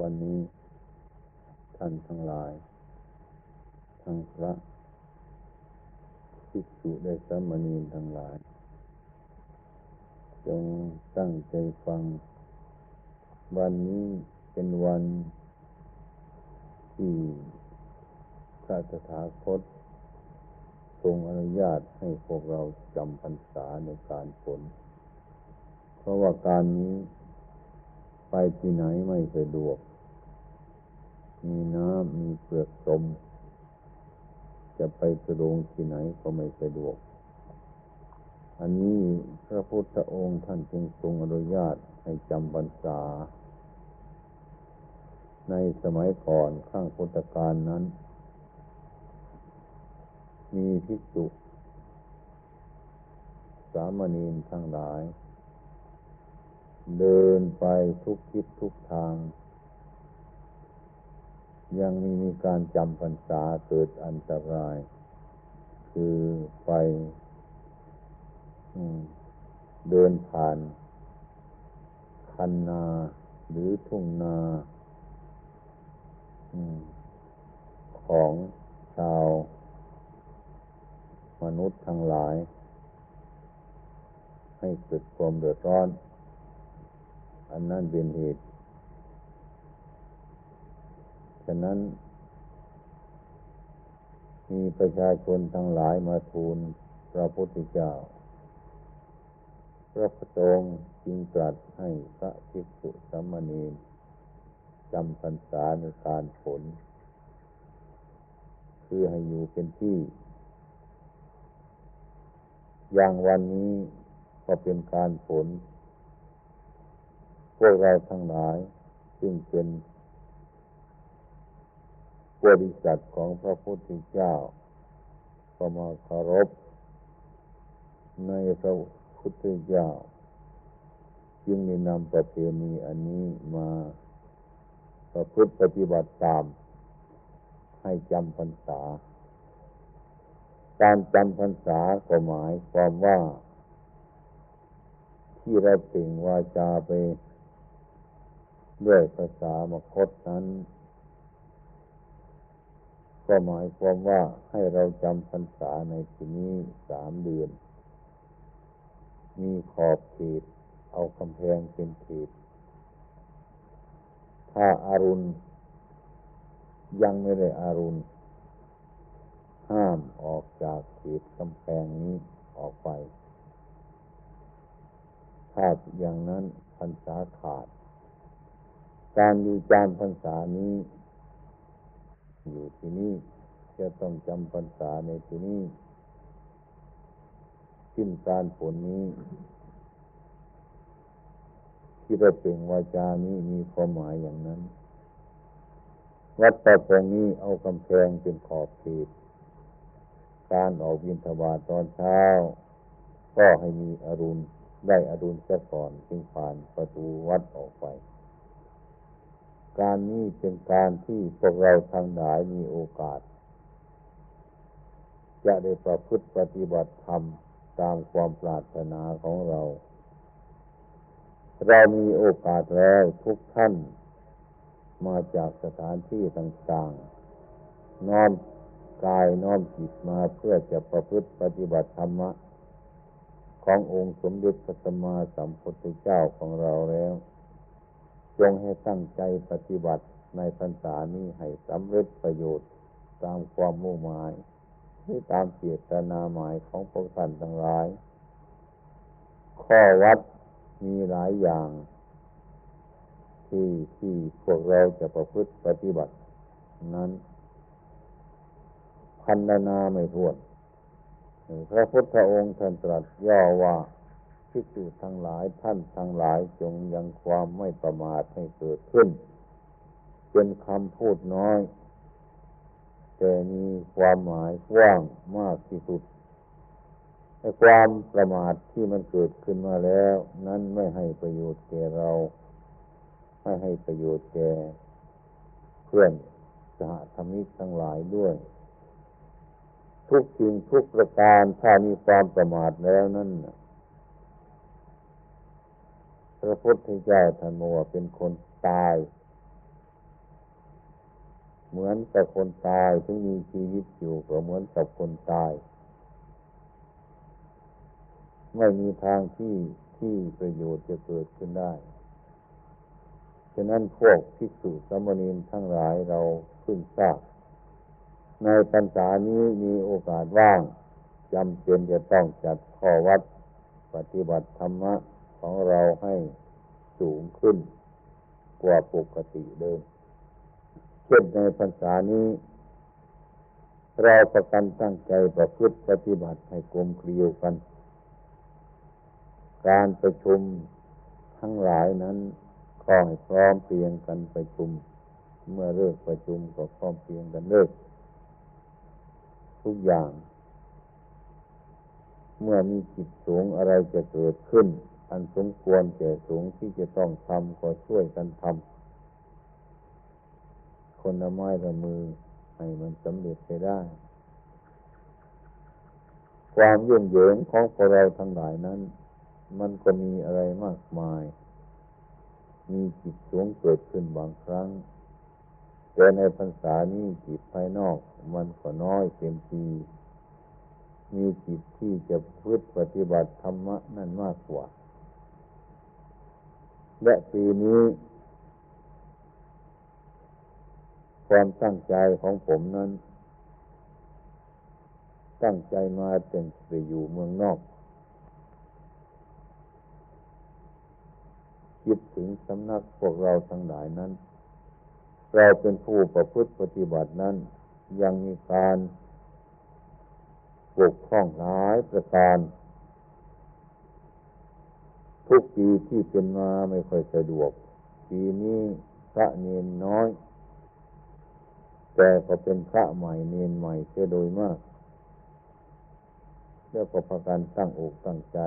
วันนี้ท่านทั้งหลาย ทั้งพระภิกษุได้สมณีทั้งหลาย จงตั้งใจฟัง วันนี้เป็นวันที่พระสถาคตทรงอนุญาตให้พวกเราจำพรรษาในการฝนเพราะว่าการนี้ ไปที่ไหนไม่สะดวก มีน้ำมีเปลือกสม จะไปสะดวงที่ไหนก็ไม่สะดวก อันนี้พระพุทธองค์ท่านจึงทรงอนุญาตให้จำพรรษา ในสมัยก่อนข้างพุทธกาลนั้น มีภิกษุ สามเณรทั้งหลาย เดินไปทุกทิศทุกทาง ยังมีมีการจำพรรษาเกิดอันตราย คือไปเดินผ่าน คันนาหรือทุ่งนาของชาว มนุษย์ทั้งหลาย ให้เกิดความเดือดร้อน อันนั้นเป็นเหตุ ฉะนั้น มีประชาชนทั้งหลายมาทูลพระพุทธเจ้า พระพุทธองค์จึงตรัสให้พระภิกษุสามเณรจำพรรษาในการฝนคือให้อยู่เป็นที่ อย่างวันนี้ก็เป็นการฝน พวกเราทั้งหลาย ซึ่งเป็นบริษัทของพระพุทธเจ้าก็มาเคารพในพระพุทธเจ้า จึงได้นำประเพณีอันนี้มาประพฤติปฏิบัติตาม ให้จำพรรษา การจำพรรษาก็หมายความว่า ที่เราเป่งวาจาไป ด้วยภาษามคตนั้น ก็หมายความว่าให้เราจำพรรษาในที่นี้สามเดือน มีขอบเขตเอากำแพงเป็นเขตถ้าอารุณ ยังไม่ได้อารุณ ห้ามออกจากเขตกำแพงนี้ออกไป ถ้าอย่างนั้นพรรษาขาด การมีจำพรรษานี้ อยู่ที่นี่จะต้องจำพรรษาในที่นี้ขึ้นการผลนี้ ที่เราเปล่งวาจานี้มีความหมายอย่างนั้น วัดตะพงนี้เอากำแพงเป็นขอบเขตการออกบินทบาทตอนเช้า ก็ให้มีอรุณได้อรุณซะก่อนจึงผ่านประตูวัดออกไป การนี้เป็นการที่พวกเราทางหลายมีโอกาส จะได้ประพฤติปฏิบัติธรรมตามความปรารถนาของเรา เรามีโอกาสแล้วทุกท่านมาจากสถานที่ต่างๆ น้อมกายน้อมจิตมาเพื่อจะประพฤติปฏิบัติธรรมะ ขององค์สมเด็จพระสัมมาสัมพุทธเจ้าของเราแล้ว จงให้ตั้งใจปฏิบัติในพรรษานี้ให้สำเร็จประโยชน์ตามความมุ่งหมายที่ตามเจตนาหมายของพวกท่านทั้งหลาย ข้อวัดมีหลายอย่าง ที่ที่พวกเราจะประพฤติปฏิบัติ นั้น พันนาไม่ทวนพระพุทธองค์ท่านตรัสย่อว่า ภิกษุทั้งหลายท่านทั้งหลายจงยังความไม่ประมาทให้เกิดขึ้น เป็นคำพูดน้อย แต่มีความหมายกว้างมากที่สุดไอ้ความประมาทที่มันเกิดขึ้นมาแล้ว นั้นไม่ให้ประโยชน์แก่เรา ไม่ให้ประโยชน์แก่เพื่อนสหธรรมิกทั้งหลายด้วย ทุกสิ่งทุกประการถ้ามีความประมาทแล้วนั่น ระพุทธเจ้าท่านว่าเป็นคนตาย เหมือนกับคนตายถึงมีชีวิตอยู่ก็เหมือนกับคนตาย ไม่มีทางที่ที่ประโยชน์จะเกิดขึ้นได้ฉะนั้นพวกภิกษุสมณีทั้งหลายเราขึ้นทราบในพรรษานี้มีโอกาสว่างจำเป็นจะต้องจัดข้อวัด ปฏิบัติธรรมะ ของเราให้สูงขึ้นกว่าปกติเดิม เช่นในพรรษานี้ เราประกันตั้งใจประพฤติปฏิบัติให้กลมเกลียวกัน การประชุมทั้งหลายนั้นขอให้พร้อมเพียงกันประชุม เมื่อเลิกประชุมก็พร้อมเพียงกันเลิก ทุกอย่าง เมื่อมีจิตสูงอะไรจะเกิดขึ้น อันสมควรแก่สูงที่จะต้องทำก็ช่วยกันทำคนละไม้ละมือให้มันสำเร็จไปได้ ความยุ่งเหยิงของพวกเราทั้งหลายนั้น มันก็มีอะไรมากมาย มีจิตสูงเกิดขึ้นบางครั้ง แต่ในพรรษานี้จิตภายนอก มันก็น้อยเต็มทีมีจิตที่จะพึ่ปฏิบัติธรรมะนั่นมากกว่า และปีนี้ ความตั้งใจของผมนั้น ตั้งใจมาแต่งไปอยู่เมืองนอก คิดถึงสำนักพวกเราทั้งหลายนั้น เราเป็นผู้ประพฤติปฏิบัตินั้น ยังมีการปกคล้องหลายประการ ทุกปีที่เป็นมาไม่ค่อยสะดวก ปีนี้พระเนนน้อย แต่ก็เป็นพระใหม่เนนใหม่เสียโดยมากแล้วก็ประกันตั้งอกตั้งใจ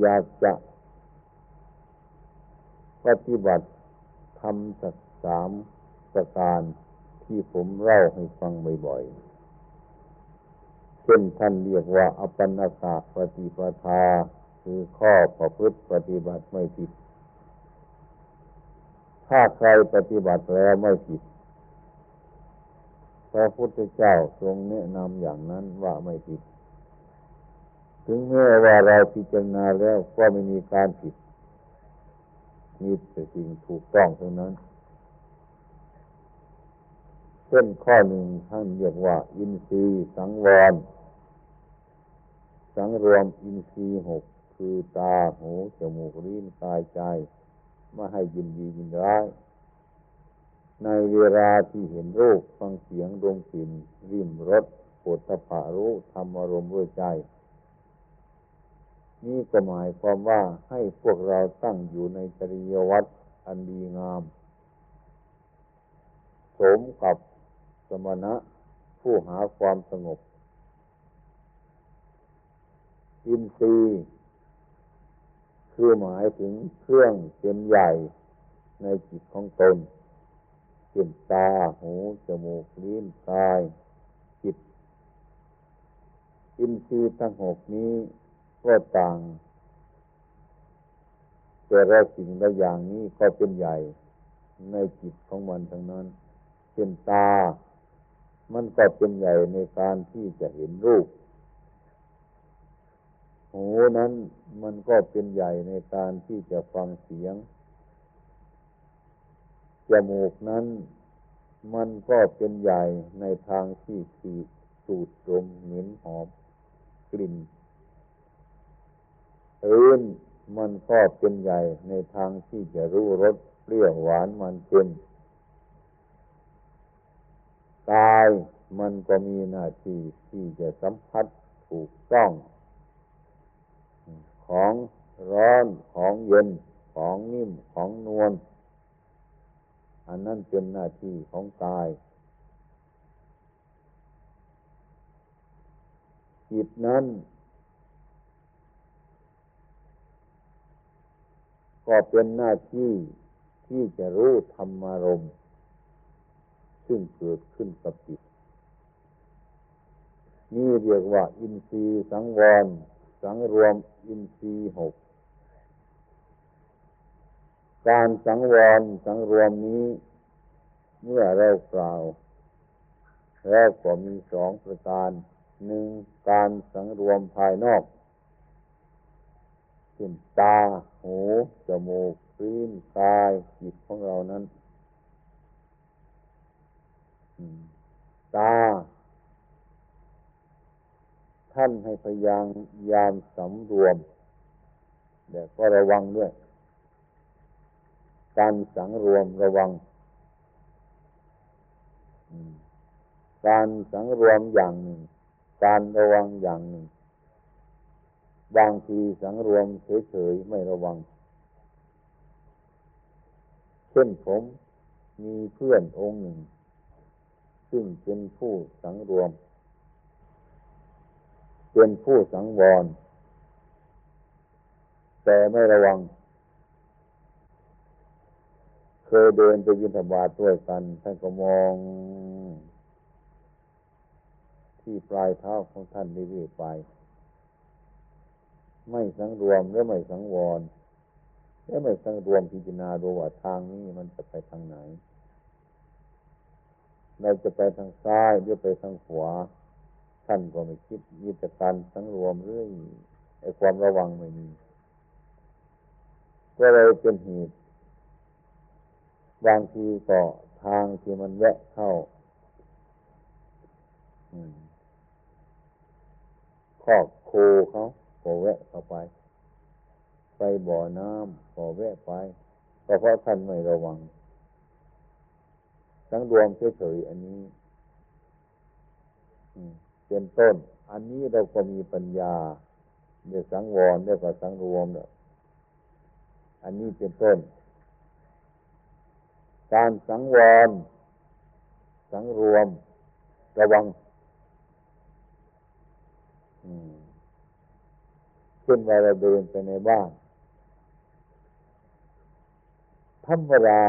อยากจะปฏิบัติทำสักสามประการที่ผมเล่าให้ฟังบ่อยๆ เช่นท่านเรียกว่าอปันาสาปฏิปทา คือข้อประพฤติปฏิบัติไม่ผิด ถ้าใครปฏิบัติแล้วไม่ผิดพระพุทธเจ้าทรงแนะนำอย่างนั้นว่าไม่ผิด ถึงแม้ว่าเราพิจารณาแล้วก็ไม่มีการผิดมีแต่สิ่งถูกต้องเท่านั้น เช่นข้อหนึ่งท่านเรียกว่า อินทรีย์สังวร สังรวมอินทรีย์หกคือตาหูจมูกลิ้นกายใจ ไม่ให้ยินดียินร้าย ในเวลาที่เห็นรูปฟังเสียงดวงกลิ่นริมรสปวดตะผารู้ทำอารมณ์ด้วยใจ นี่ก็หมายความว่าให้พวกเราตั้งอยู่ในจริยวัตรอันดีงาม สมกับ สมณะ ผู้หาความสงบ อินทรีย์คือหมายถึงเครื่องเป็นใหญ่ในจิตของตนเช่นตา หู จมูก ลิ้น กาย จิต อินทรีย์ทั้งหกนี้ก็ต่าง แต่ละสิ่งละอย่างนี้ก็เป็นใหญ่ในจิตของมันทั้งนั้นเป็นตา มันก็เป็นใหญ่ในการที่จะเห็นรูป หูนั้นมันก็เป็นใหญ่ในการที่จะฟังเสียง จมูกนั้นมันก็เป็นใหญ่ในทางที่คือสูดดมเหม็นหอมกลิ่นอื่นมันก็เป็นใหญ่ในทางที่จะรู้รสเปรี้ยวหวานมันเค็ม กายมันก็มีหน้าที่ที่จะสัมผัสถูกต้อง ของร้อนของเย็นของนิ่มของนวลอันนั้นเป็นหน้าที่ของกาย จิตนั้น ก็เป็นหน้าที่ที่จะรู้ธรรมาร ซึ่งเกิดขึ้นกับจิตนี่เรียกว่า อินทรีย์สังวร สังรวมอินทรีย์หก การสังวร สังรวมนี้ เมื่อเรากล่าวแล้วก็มีสองประการหนึ่งการสังรวมภายนอกเช่นตา หู จมูกลิ้นกายจิตของเรานั้น ตา ท่านให้พยายามยามสำรวมแต่ก็ระวังด้วย การสังรวมระวัง การสังรวมอย่างหนึ่ง การระวังอย่างหนึ่ง บางทีสังรวมเฉยๆไม่ระวัง เช่นผมมีเพื่อนองค์หนึ่ง ซึ่งเป็นผู้สังรวม เป็นผู้สังวร แต่ไม่ระวัง เคยเดินไปยินธบาตด้วยกัน ท่านก็มอง ที่ปลายเท้าของท่านเรื่อยไป ไม่สังรวมและไม่สังวรและไม่สังรวมพิจารณาดูว่าทางนี้มันจะไปทางไหน เราจะไปทางซ้ายหรือไปทางขวาท่านก็ไม่คิดมีแต่การสังรวมเรื่อยไอ้ความระวังไม่มีก็เลยเป็นเหตุบางทีก็ทางที่มันแวะเข้าคอกโคเขาก็แวะเข้าไป ไปบ่อน้ำก็แวะไปก็เพราะท่านไม่ระวัง ทั้งรวมเฉยๆอันนี้เป็นต้น อันนี้เราก็มีปัญญาเดี๋ยสังวรเดี๋ยวก็สังรวมเนี่ยอันนี้เป็นต้น การสังวร สังรวม ระวังเช่นเวลาเดินไปในบ้านธรรมดา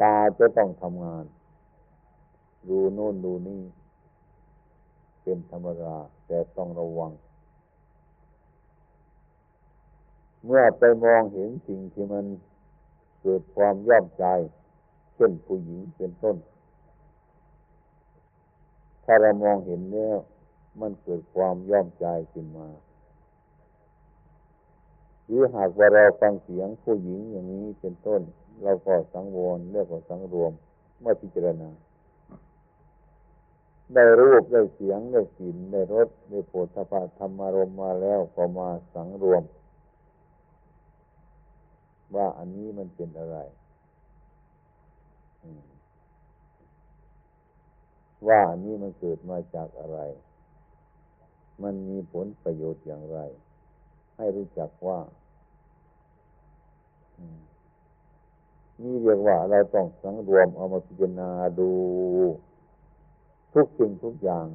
ตาจะต้องทำงาน ดูโน่นดูนี่ เป็นธรรมดาแต่ต้องระวัง เมื่อไปมองเห็นสิ่งที่มันเกิดความย่อมใจ เช่นผู้หญิงเป็นต้น ถ้าเรามองเห็นแล้วมันเกิดความย่อมใจขึ้นมา หรือหากว่าเราฟังเสียงผู้หญิงอย่างนี้เป็นต้น เราก็สังวรเรียกว่าสังรวมเมื่อพิจารณา ได้รูปได้เสียงได้กลิ่นได้รสได้โผฏฐพะธรรมารมมาแล้วก็มาสังรวม ว่าอันนี้มันเป็นอะไรว่าอันนี้มันเกิดมาจากอะไร มันมีผลประโยชน์อย่างไร ให้รู้จักว่านี่เรียกว่าเราต้องสังรวมเอามาพิจารณาดู ทุกสิ่งทุกอย่าง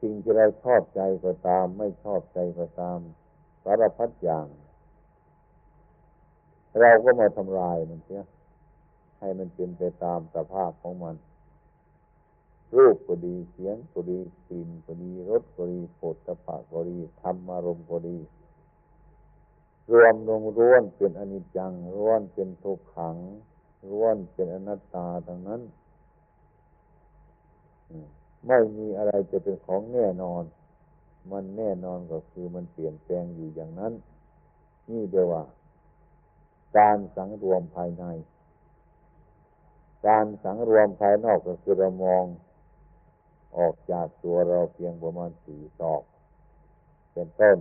สิ่งที่เราชอบใจก็ตาม ไม่ชอบใจก็ตาม สารพัดอย่าง เราก็มาทำลายมันเสียให้มันเป็นไปตามสภาพของมัน รูปก็ดีเสียงก็ดีกลิ่นก็ดีรสก็ดีโผฏฐพะก็ดีธรรมอารมณ์ก็ดี รวมลงร้วนเป็นอนิจจังร้วนเป็นทุกขังร้วนเป็นอนัตตาทั้งนั้นไม่มีอะไรจะเป็นของแน่นอน มันแน่นอนก็คือมันเปลี่ยนแปลงอยู่อย่างนั้น นี่เดียวว่า การสังรวมภายใน การสังรวมภายนอกก็คือเรามอง ออกจากตัวเราเพียงประมาณสี่ศอก เป็นต้น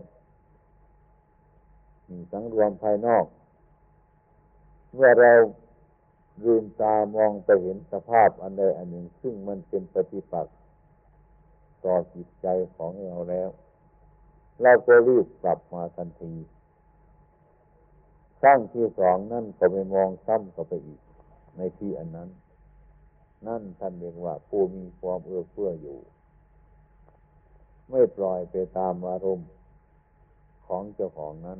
มีสังรวมภายนอก เมื่อเราลืมตามองไปเห็นสภาพอันใดอันหนึ่ง ซึ่งมันเป็นปฏิปักษ์ต่อจิตใจของเราแล้ว เราก็รีบกลับมาทันทีครั้งที่สองนั่นก็ไปมองซ้ำก็ไปอีก ในที่อันนั้น นั่นท่านเรียกว่าผู้มีความเอื้อเฟื้ออยู่ ไม่ปล่อยไปตามอารมณ์ของเจ้าของนั้น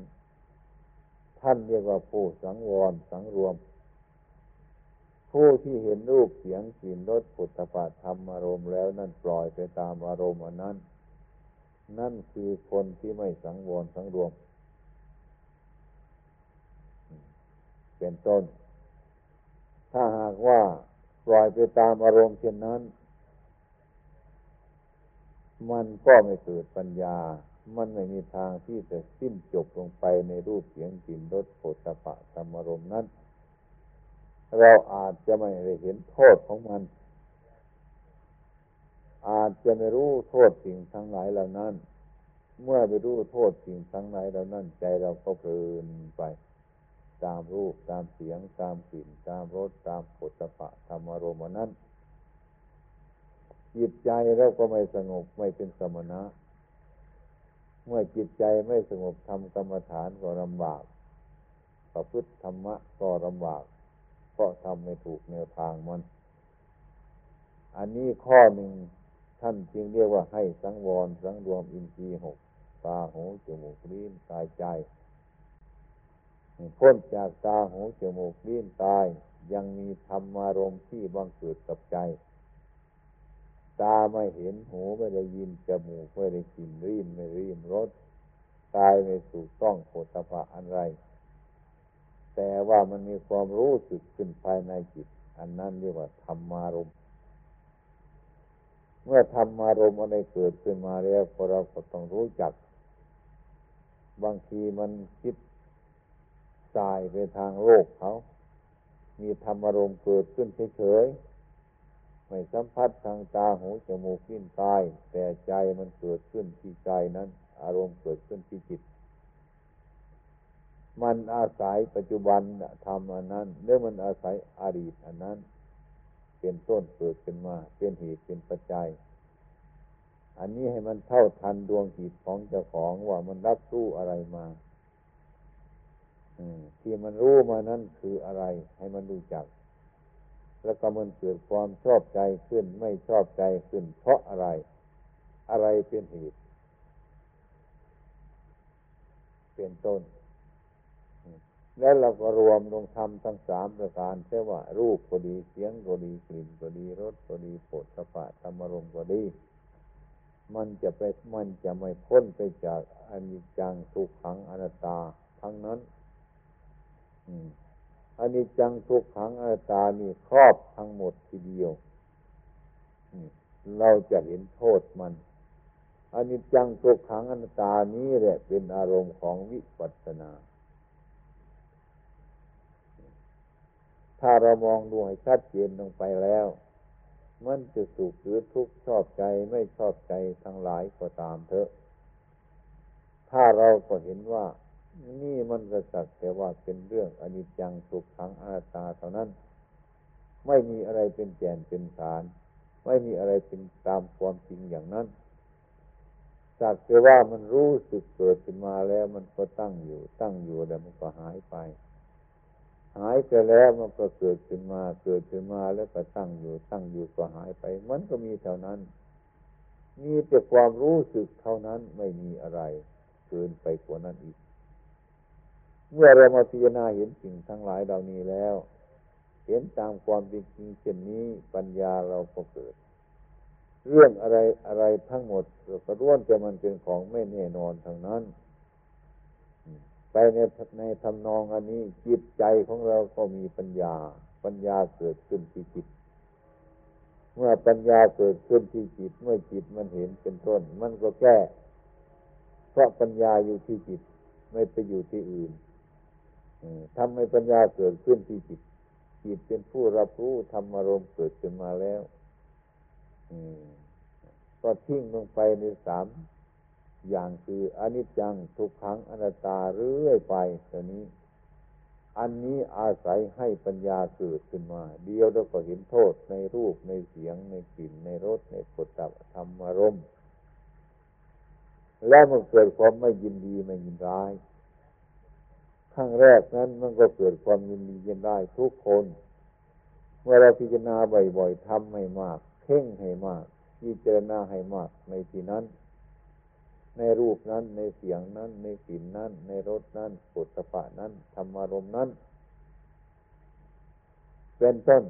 ท่านเรียกว่าผู้สังวรสังรวม ผู้ที่เห็นรูปเสียงกลิ่นรสปุถะปาธรรมอารมณ์แล้วนั่นปล่อยไปตามอารมณ์อันนั้น นั่นคือคนที่ไม่สังวรสังรวม เป็นต้น ถ้าหากว่า ปล่อยไปตามอารมณ์เช่นนั้น มันก็ไม่เกิดปัญญา มันไม่มีทางที่จะสิ้นจบลงไปในรูปเสียงกลิ่นรสโผฏฐะธรรมารมณ์นั้น เราอาจจะไม่ได้เห็นโทษของมัน อาจจะไม่รู้โทษสิ่งทั้งหลายเหล่านั้น เมื่อไปรู้โทษสิ่งทั้งหลายเหล่านั้นใจเราก็เพลินไป ตามรูปตามเสียง ตามกลิ่น ตามรสตามปุถะธรรมารมณ์นั้นจิตใจเราก็ไม่สงบไม่เป็นสมณะ เมื่อจิตใจไม่สงบทำกรรมฐานก็ลำบากประพฤติธรรมะก็ลำบากก็ทำไม่ถูกแนวทางมัน อันนี้ข้อหนึ่งท่านจึงเรียกว่าให้สังวรสังรวมอินทรีย์หกตาหูจมูกลิ้นกายใจ พ้นจากตาหูจมูกลิ้นกาย ยังมีธรรมารมที่บังเกิดกับใจ ตาไม่เห็นหูไม่ได้ยินจมูกไม่ได้กลิ่นริ้นไม่ริ้มรสกายไม่ถูกต้องโผฏฐะอะไร แต่ว่ามันมีความรู้สึกขึ้นภายในจิต อันนั้นเรียกว่าธรรมารมเมื่อธรรมารมอะไรเกิดขึ้นมาแล้วเราก็ต้องรู้จัก บางทีมันคิด สายไปทางโลกเขา มีธรรมารมณ์เกิดขึ้นเฉยๆ ไม่สัมผัสทางตาหูจมูกลิ้นกาย แต่ใจมันเกิดขึ้นที่ใจนั้น อารมณ์เกิดขึ้นที่จิต มันอาศัยปัจจุบันทำอันนั้นหรือมันอาศัยอดีตอันนั้น เป็นต้นเกิดขึ้นมา เป็นเหตุเป็นปัจจัยอันนี้ให้มันเท่าทันดวงจิตของเจ้าของว่ามันรับรู้อะไรมา ที่มันรู้มานั้นคืออะไร ให้มันรู้จัก แล้วก็มันเกิดความชอบใจขึ้นไม่ชอบใจขึ้น เพราะอะไร อะไรเป็นเหตุเป็นต้น แล้วเราก็รวมลงทำทั้งสามประการเช่ว่า รูปก็ดีเสียงก็ดีกลิ่นก็ดีรสก็ดีโผฏฐะธรรมรมก็ดีมันจะไปมันจะไม่พ้นไปจากอนิจจังทุกขังอนัตตาทั้งนั้น อันนี้จังทุกขังอนัตตานี่ครอบทั้งหมดทีเดียวเราจะเห็นโทษมันอันนี้จังทุกขังอนัตตานี้แหละเป็นอารมณ์ของวิปัสสนา ถ้าเรามองดูให้ชัดเจนลงไปแล้ว มันจะสุขหรือทุกข์ชอบใจไม่ชอบใจทั้งหลายก็ตามเถอะ ถ้าเราก็เห็นว่า นี่มันก็สักแต่ว่าเป็นเรื่องอนิจจังสุขขังอนัตตาเท่านั้น ไม่มีอะไรเป็นแก่นเป็นฐานไม่มีอะไรเป็นตามความจริงอย่างนั้นสักแต่ว่ามันรู้สึกเกิดขึ้นมาแล้วมันก็ตั้งอยู่ ตั้งอยู่แล้วมันก็หายไป หายไปแล้วมันก็เกิดขึ้นมา เกิดขึ้นมาแล้วก็ตั้งอยู่ ตั้งอยู่ก็หายไป มันก็มีเท่านั้น มีแต่ความรู้สึกเท่านั้นไม่มีอะไรเกินไปกว่านั้นอีก เมื่อเรามาพิจารณาเห็นสิ่งทั้งหลายเหล่านี้แล้ว เห็นตามความเป็นจริงเช่นนี้ปัญญาเราก็เกิด เรื่องอะไรอะไรทั้งหมดเราก็ร่วนแต่มันเป็นของไม่แน่นอนทางนั้น ไปในในทำนองอันนี้จิตใจของเราก็มีปัญญา ปัญญาเกิดขึ้นที่จิต เมื่อปัญญาเกิดขึ้นที่จิต เมื่อจิตมันเห็นเป็นต้น มันก็แก้ เพราะปัญญาอยู่ที่จิต ไม่ไปอยู่ที่อื่น ทำให้ปัญญาเกิดขึ้นที่จิต จิตเป็นผู้รับรู้ธรรมารมณ์เกิดขึ้นมาแล้วก็ทิ้งลงไปในสามอย่างคืออนิจจังทุกขังอนัตตาเรื่อยไปตัวนี้ อันนี้อาศัยให้ปัญญาเกิดขึ้นมา เดียวเราก็เห็นโทษในรูปในเสียงในกลิ่นในรสในผลตับธรรมารมณ์แล้วมันเกิดความไม่ยินดีไม่ยินร้าย รั้งแรกนั้นมันก็เกิดความยินดียินได้ทุกคน เมื่อเราพิจารณาบ่อยๆทำให้มากเพ่งให้มากพิจารณาให้มากในที่นั้น ในรูปนั้น ในเสียงนั้น ในกลิ่นนั้น ในรสนั้นปุถะนั้นธรรมารมนั้น เป็นต้น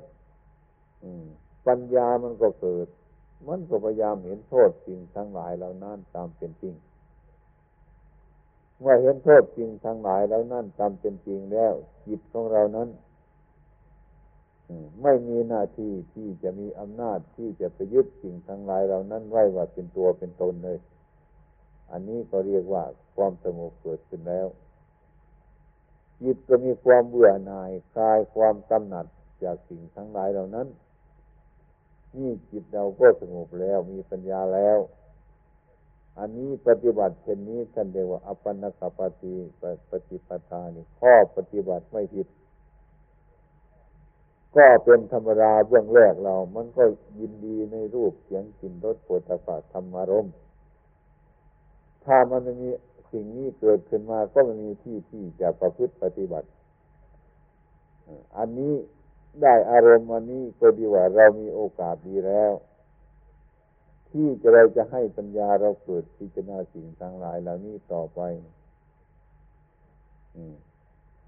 ปัญญามันก็เกิด มันก็พยายามเห็นโทษสิ่งทั้งหลายเหล่านั้นตามเป็นจริง เมื่อเห็นโทษจริงทั้งหลายแล้วนั่นตามเป็นจริงแล้ว จิตของเรานั้นไม่มีหน้าที่ที่จะมีอำนาจที่จะไปยึดสิ่งทั้งหลายเรานั้นไว้ว่าเป็นตัวเป็นตนเลย อันนี้ก็เรียกว่าความสงบเกิดขึ้นแล้ว จิตก็มีความเบื่อหน่ายคลายความกำหนัดจากสิ่งทั้งหลายเหล่านั้น นี่จิตเราก็สงบแล้วมีปัญญาแล้ว อันนี้ปฏิบัติเช่นนี้ท่านเรียกว่าอปันนกปฏิปฏิปทานี่ข้อปฏิบัติไม่ผิด ก็เป็นธรรมดาเบื้องแรกเรา มันก็ยินดีในรูปเสียงกลิ่นรสโผฏฐัพธรรมารมถ้ามันมีสิ่งนี้เกิดขึ้นมาก็มันมีที่ที่จะประพฤติปฏิบัติ อันนี้ได้อารมณ์อันนี้ก็ดีว่าเรามีโอกาสดีแล้ว ที่จะเราจะให้ปัญญาเราเกิดพิจารณาสิ่งทั้งหลายเหล่านี้ต่อไป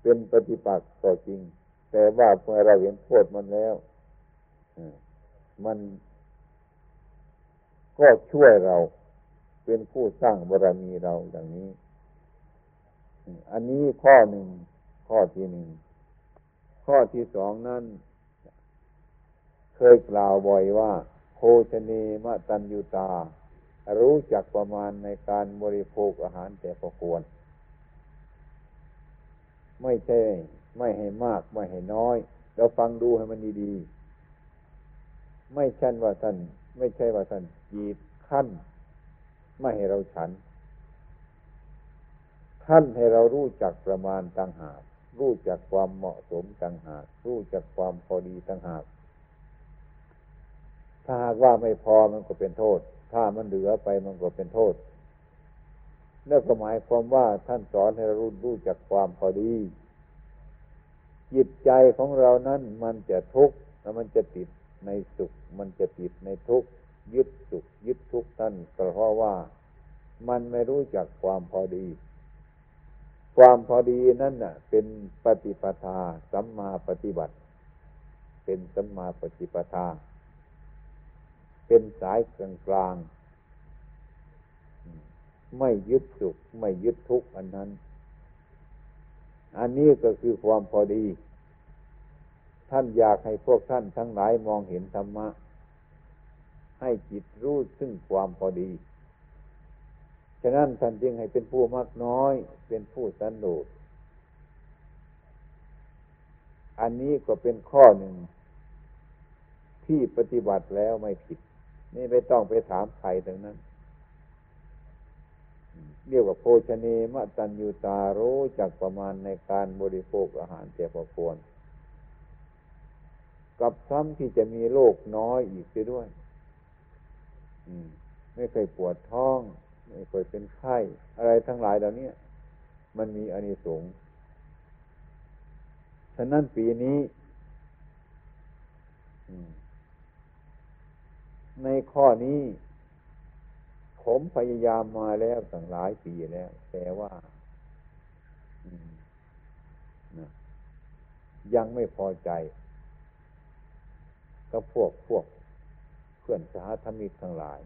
เป็นปฏิปักษ์ต่อจริง แต่ว่าเมื่อเราเห็นโทษมันแล้วมันก็ช่วยเราเป็นผู้สร้างบารมีเราอย่างนี้ อันนี้ข้อหนึ่ง ข้อที่หนึ่ง ข้อที่สองนั้น เคยกล่าวบ่อยว่า โภชเนมะตัญยุตา รู้จักประมาณในการบริโภคอาหารแต่ประควร ไม่ใช่ ไม่ให้มาก ไม่ให้น้อย เราฟังดูให้มันดีๆ ไม่ใช่ว่าท่าน ไม่ใช่ว่าท่านจีดขั้น ไม่ให้เราฉัน ท่านให้เรารู้จักประมาณต่างหาก รู้จักความเหมาะสมต่างหาก รู้จักความพอดีต่างหาก ถ้าหากว่าไม่พอมันก็เป็นโทษ ถ้ามันเหลือไปมันก็เป็นโทษนั่นก็หมายความว่าท่านสอนให้เรารู้รู้จักความพอดี จิตใจของเรานั้นมันจะทุกข์แล้วมันจะติดในสุข มันจะติดในทุกข์ยึดสุข ยึดทุกข์ท่านก็เพราะว่ามันไม่รู้จักความพอดี ความพอดีนั่นน่ะ เป็นปฏิปทาสัมมาปฏิบัติ เป็นสัมมาปฏิปทา เป็นสายกลางกลางไม่ยึดสุข ไม่ยึดทุกข์อันนั้น อันนี้ก็คือความพอดี ท่านอยากให้พวกท่านทั้งหลายมองเห็นธรรมะ ให้จิตรู้ซึ่งความพอดี ฉะนั้นท่านจึงให้เป็นผู้มากน้อย เป็นผู้สันโดษอันนี้ก็เป็นข้อหนึ่งที่ปฏิบัติแล้วไม่ผิด นี่ไม่ต้องไปถามใครทั้งนั้น เรียกว่าโภชเนมตัญญูตารู้จักประมาณในการบริโภคอาหารแต่พอควร กับซ้ำที่จะมีโรคน้อยอีกด้วยไม่เคยปวดท้อง ไม่เคยเป็นไข้ อะไรทั้งหลายเหล่านี้มันมีอานิสงส์ฉะนั้นปีนี้ ในข้อนี้ ผมพยายามมาแล้วตั้งหลายปีแล้ว แต่ว่ายังไม่พอใจก็พวกพวกเพื่อนสาธมิกทั้งหลาย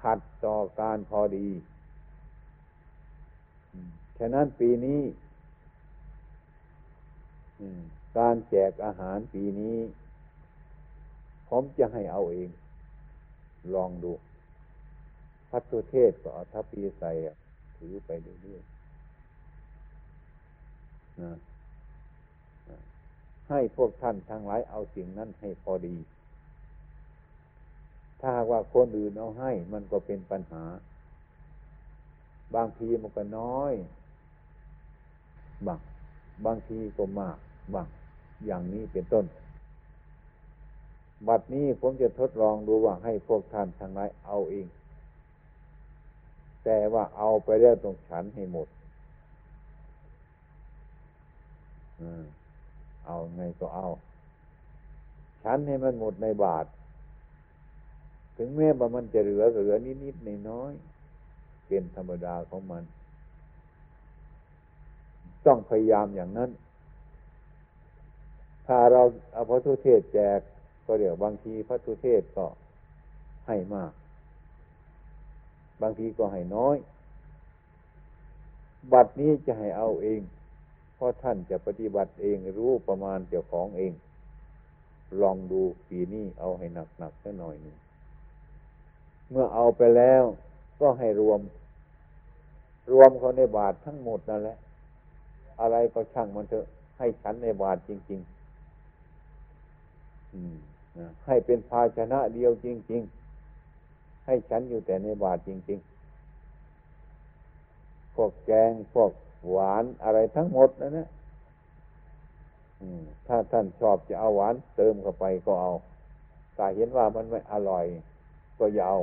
ขัดต่อการพอดีฉะนั้นปีนี้การแจกอาหารปีนี้ ผมจะให้เอาเอง ลองดู พัตุเทศก็เอาทัพปีใส่ถือไปเรื่อยๆนะให้พวกท่านทั้งหลายเอาสิ่งนั้นให้พอดี ถ้าว่าคนอื่นเอาให้ มันก็เป็นปัญหา บางทีมันก็น้อยบางบางทีก็มากบางอย่างนี้เป็นต้น บัดนี้ผมจะทดลองดูว่าให้พวกท่านทั้งหลายเอาเอง แต่ว่าเอาไปแล้วต้องฉันให้หมดเอาไงก็เอา ฉันให้มันหมดในบาท ถึงแม้ว่ามันจะเหลือเหลือนิดนิดในน้อยเป็นธรรมดาของมัน ต้องพยายามอย่างนั้น ถ้าเราเอาพระทุเทศแจก ก็เดี๋ยวบางทีพระทุเทศก็ให้มาก บางทีก็ให้น้อย บัดนี้จะให้เอาเอง เพราะท่านจะปฏิบัติเองรู้ประมาณเจ้าของเอง ลองดูปีนี้เอาให้หนักหนักสักหน่อยหนึ่งเมื่อเอาไปแล้วก็ให้รวม รวมเขาในบาททั้งหมดนั่นแหละ อะไรก็ช่างมันเถอะ ให้ฉันในบาทจริง ๆ ให้เป็นภาชนะเดียวจริง ๆ ให้ฉันอยู่แต่ในบาทจริง ๆ พวกแกงพวกหวานอะไรทั้งหมดนั่นะถ้าท่านชอบจะเอาหวานเติมเข้าไปก็เอาถ้าเห็นว่ามันไม่อร่อย ก็ยาว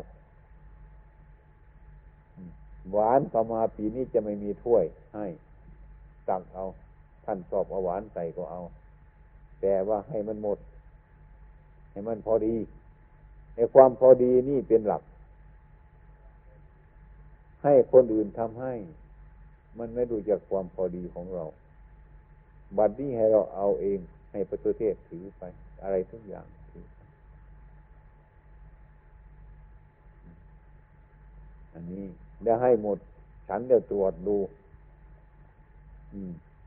หวานต่อมาปีนี้จะไม่มีถ้วย ให้ตักเอา ท่านชอบเอาหวานใส่ก็เอา แต่ว่าให้มันหมด ให้มันพอดี ในความพอดีนี่เป็นหลัก ให้คนอื่นทำให้ มันไม่ดูจากความพอดีของเรา บัดนี้ให้เราเอาเองให้ประตูเทศถือไป อะไรทุกอย่างออันนี้ได้ให้หมด ฉันเดี๋ยวตรวจดู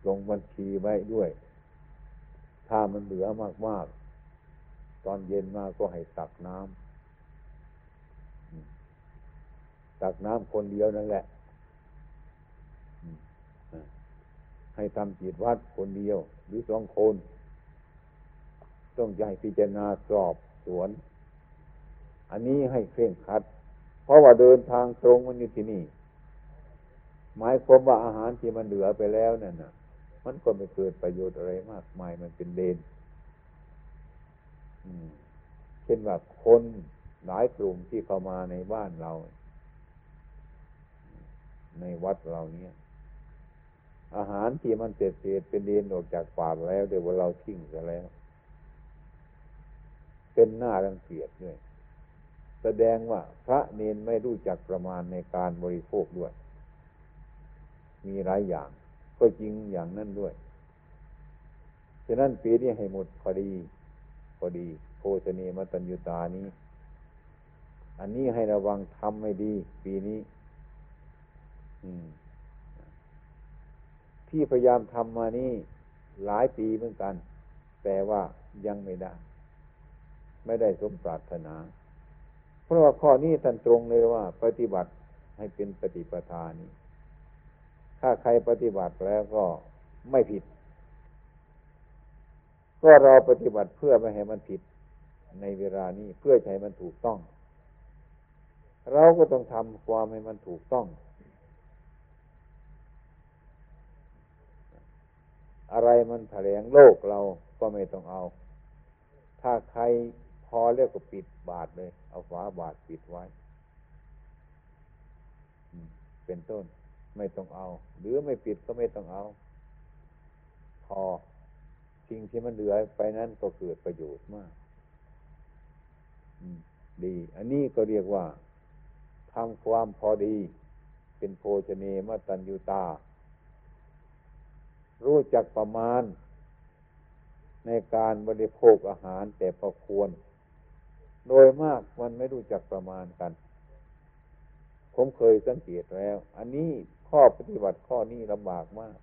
ลงบัญชีไว้ด้วย ถ้ามันเหลือมากๆ ตอนเย็นมาก็ให้ตักน้ำตักน้ำคนเดียวนั่นแหละ ให้ทำจิตวัดคนเดียว หรือสองคน ต้องใหญ่พิจารณาสอบสวน อันนี้ให้เคร่งคัด เพราะว่าเดินทางตรงมันอยู่ที่นี่ หมายความว่าอาหารที่มันเหลือไปแล้วนั่นน่ะ มันก็ไม่เกิดประโยชน์อะไรมากมายมันเป็นเดน เช่นว่าคนหลายกลุ่มที่เข้ามาในบ้านเรา ในวัดเราเนี้ยอาหารที่มันเศษเศษเป็นเดนออกจากปากแล้วเดี๋ยวว่าเราทิ้งไปแล้ว เป็นหน้ารังเกียจด้วย แสดงว่าพระเนนไม่รู้จักประมาณในการบริโภคด้วย มีหลายอย่าง ก็จริงอย่างนั้นด้วย ฉะนั้นปีนี้ให้หมดพอดี พอดีโพชเนมตัญญุตานี้ อันนี้ให้ระวังทำไม่ดี ปีนี้ที่พยายามทำมานี่หลายปีเหมือนกัน แต่ว่ายังไม่ได้ ไม่ได้สมปรารถนา เพราะว่าข้อนี้ท่านตรงเลยว่า ปฏิบัติให้เป็นปฏิปทานี้ ถ้าใครปฏิบัติแล้วก็ไม่ผิด ก็เราปฏิบัติเพื่อไม่ให้มันผิดในเวลานี้เพื่อให้มันถูกต้อง เราก็ต้องทำความให้มันถูกต้อง อะไรมันแถลงโลกเราก็ไม่ต้องเอา ถ้าใครพอเรียกก็ปิดบาทเลย เอาฝาบาทปิดไว้ เป็นต้น ไม่ต้องเอา หรือไม่ปิดก็ไม่ต้องเอา พอ สิ่งที่มันเหลือไปนั้นก็เกิดประโยชน์มากดี อันนี้ก็เรียกว่าทำความพอดี เป็นโภชเนมตัญญูตา รู้จักประมาณ ในการบริโภคอาหารแต่พอควร โดยมากมันไม่รู้จักประมาณกัน ผมเคยสังเกตแล้ว อันนี้ข้อปฏิบัติข้อนี้ลำบากมาก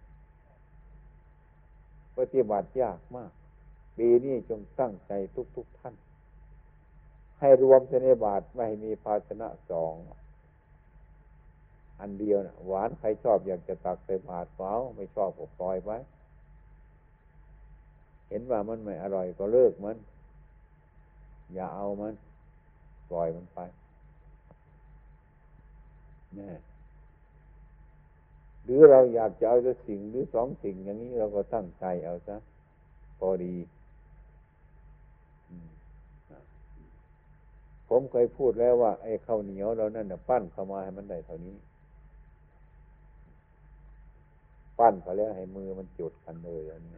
ปฏิบัติยากมาก ปีนี้จงตั้งใจทุกๆทท่าน ให้รวมเสนบาทไม่มีภาชนะสอง อันเดียวนะหวานใครชอบอยากจะตักใส่บาทเปล่าไม่ชอบก็ปล่อยไว้เห็นว่ามันไม่อร่อยก็เลิกมัน อย่าเอามัน ปล่อยมันไปนี่ หรือเราอยากจะเอาสักสิ่งหรือสองสิ่งอย่างนี้เราก็ตั้งใจเอาซะพอดี ผมเคยพูดแล้วว่า ไอ้ข้าวเหนียวเรานั่นปั้นเข้ามาให้มันได้เท่านี้ ปั้นเขาแล้วให้มือมันจุดกันเลยอันนี้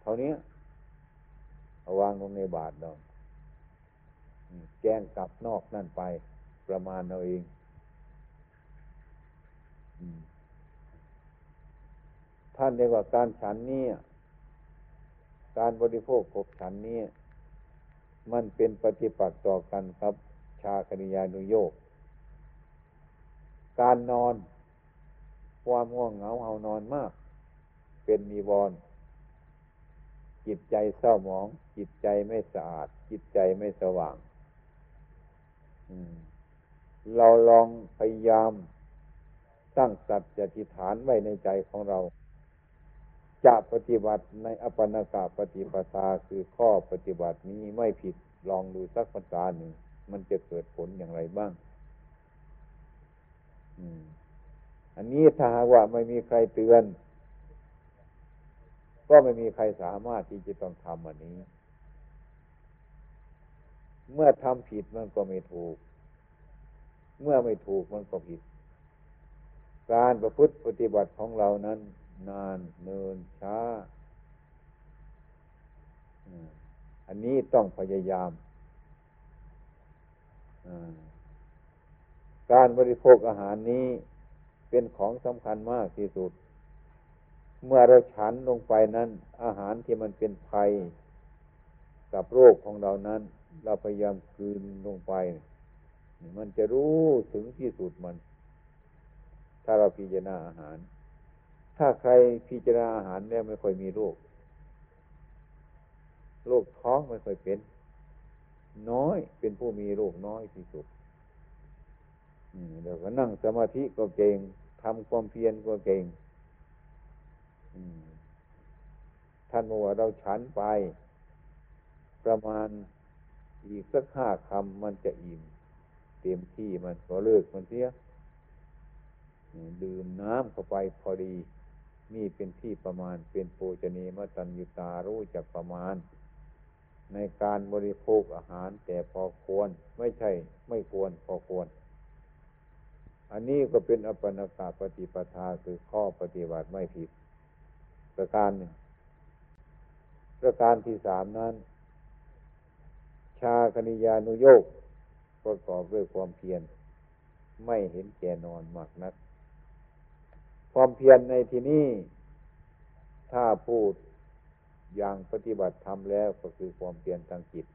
เท่านี้เอาวางลงในบาทดอกแจ้งกลับนอกนั่นไป ประมาณเราเอง ท่านเรียกว่าการฉันนี่การบริโภคกบฉันนี่มันเป็นปฏิปักษ์ต่อกันครับ ชาคณิยานุโยกการนอน ความง่วงเหงาเฮานอนมาก เป็นมีวรจิตใจเศร้าหมอง จิตใจไม่สะอาด จิตใจไม่สว่างเราลองพยายามตั้งสัจจะทิฐานไว้ในใจของเรา จะปฏิบัติในอปนากาปฏิปทาคือข้อปฏิบัตินี้ไม่ผิดลองดูสักภาษาหนึ่ง มันจะเกิดผลอย่างไรบ้าง อันนี้ถ้าหากว่าไม่มีใครเตือน ก็ไม่มีใครสามารถที่จะต้องทำอันนี้ เมื่อทำผิดมันก็ไม่ถูก เมื่อไม่ถูกมันก็ผิด การประพฤติปฏิบัติของเรานั้น นานเนินช้า อันนี้ต้องพยายาม การบริโภคอาหารนี้เป็นของสำคัญมากที่สุด เมื่อเราฉันลงไปนั้น อาหารที่มันเป็นภัยกับโรคของเรานั้น เราพยายามคืนลงไป มันจะรู้ถึงที่สุดมัน ถ้าเราพิจารณาอาหาร ถ้าใครพิจารณาอาหารแล้วไม่ค่อยมีโรคโรคท้องไม่ค่อยเป็น น้อยเป็นผู้มีโรคน้อยที่สุดเดี๋ยวก็นั่งสมาธิก็เก่งทำความเพียรก็เก่งท่านบอกว่าเราฉันไป ประมาณอีกสักห้าคำมันจะอิ่มเต็มที่มันก็เลิกมันเสียดื่มน้ำเข้าไปพอดี นี่เป็นที่ประมาณเป็นโภชนีมตัญญุตารู้จักประมาณ ในการบริโภคอาหารแต่พอควรไม่ใช่ไม่ควรพอควร อันนี้ก็เป็นอปนากาปฏิปทาคือข้อปฏิบัติไม่ผิด ประการหนึ่งประการที่สามนั้น ชาคณิยานุโยกประกอบด้วยความเพียรไม่เห็นแก่นอนมากนัก ความเพียรในที่นี้ถ้าพูดอย่างปฏิบัติทำแล้วก็คือความเพียรทางจิต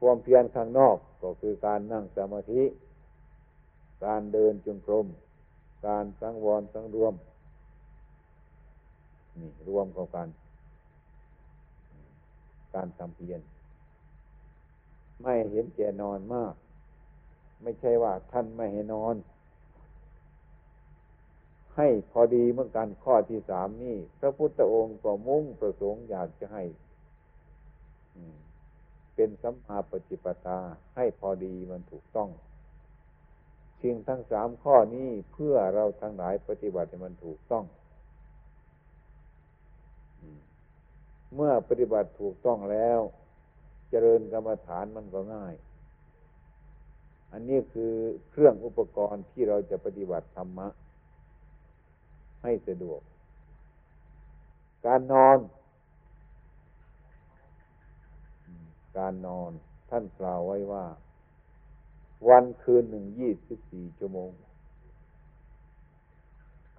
ความเพียรข้างนอกก็คือการนั่งสมาธิ การเดินจงกรม การสังวรสังรวม นี่รวมเข้ากัน การทำเพียรไม่เห็นแก่นอนมาก ไม่ใช่ว่าท่านไม่ให้นอน ให้พอดีเมื่อกันข้อที่สามนี่พระพุทธองค์ก็มุ่งประสงค์อยากจะให้เป็นสัมมาปฏิปทาให้พอดีมันถูกต้องสิ่งทั้งสามข้อนี้เพื่อเราทั้งหลายปฏิบัติให้มันถูกต้องเมื่อปฏิบัติถูกต้องแล้ว เจริญกรรมฐานมันก็ง่าย อันนี้คือเครื่องอุปกรณ์ที่เราจะปฏิบัติธรรมะ ให้สะดวก การนอน การนอนท่านกล่าวไว้ว่า วันคืนหนึ่งยี่สิบสี่ชั่วโมง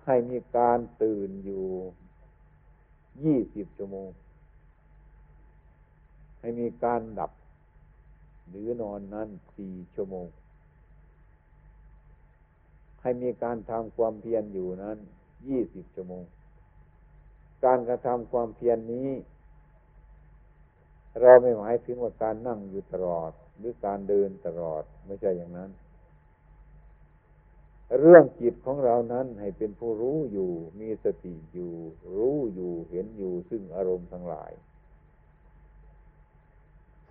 ให้มีการตื่นอยู่ยี่สิบชั่วโมง ให้มีการดับ หรือนอนนั้นสี่ชั่วโมง ให้มีการทำความเพียรอยู่นั้น ยี่สิบชั่วโมง การกระทำความเพียรนนี้ เราไม่หมายถึงว่าการนั่งอยู่ตลอด หรือการเดินตลอดไม่ใช่อย่างนั้น เรื่องจิตของเรานั้นให้เป็นผู้รู้อยู่ มีสติอยู่ รู้อยู่เห็นอยู่ซึ่งอารมณ์ทั้งหลาย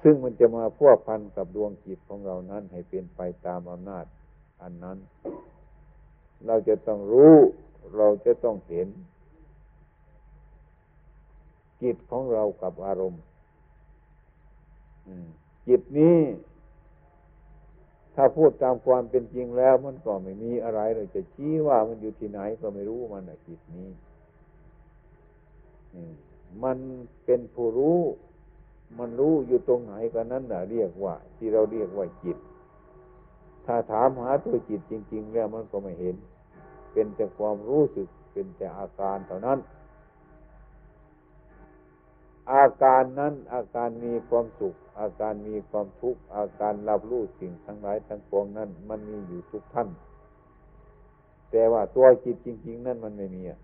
ซึ่งมันจะมาพวพันกับดวงจิตของเรานั้น ให้เป็นไปตามอำนาจอันนั้น เราจะต้องรู้ เราจะต้องเห็น จิตของเรากับอารมณ์จิตนี้ ถ้าพูดตามความเป็นจริงแล้ว มันก็ไม่มีอะไรเลยจะชี้ว่ามันอยู่ที่ไหนก็ไม่รู้มันอะจิตนี้มันเป็นผู้รู้ มันรู้อยู่ตรงไหนก็นั้นน่ะเรียกว่า ที่เราเรียกว่าจิต ถ้าถามหาตัวจิตจริง ๆ แล้วมันก็ไม่เห็น เป็นแต่ความรู้สึกเป็นแต่อาการเท่านั้น อาการนั้นอาการมีความสุข อาการมีความทุกข์อาการรับรู้สิ่งทั้งหลายทั้งปวงนั้น มันมีอยู่ทุกท่าน แต่ว่าตัวจิตจริง ๆ นั่นมันไม่มีอะ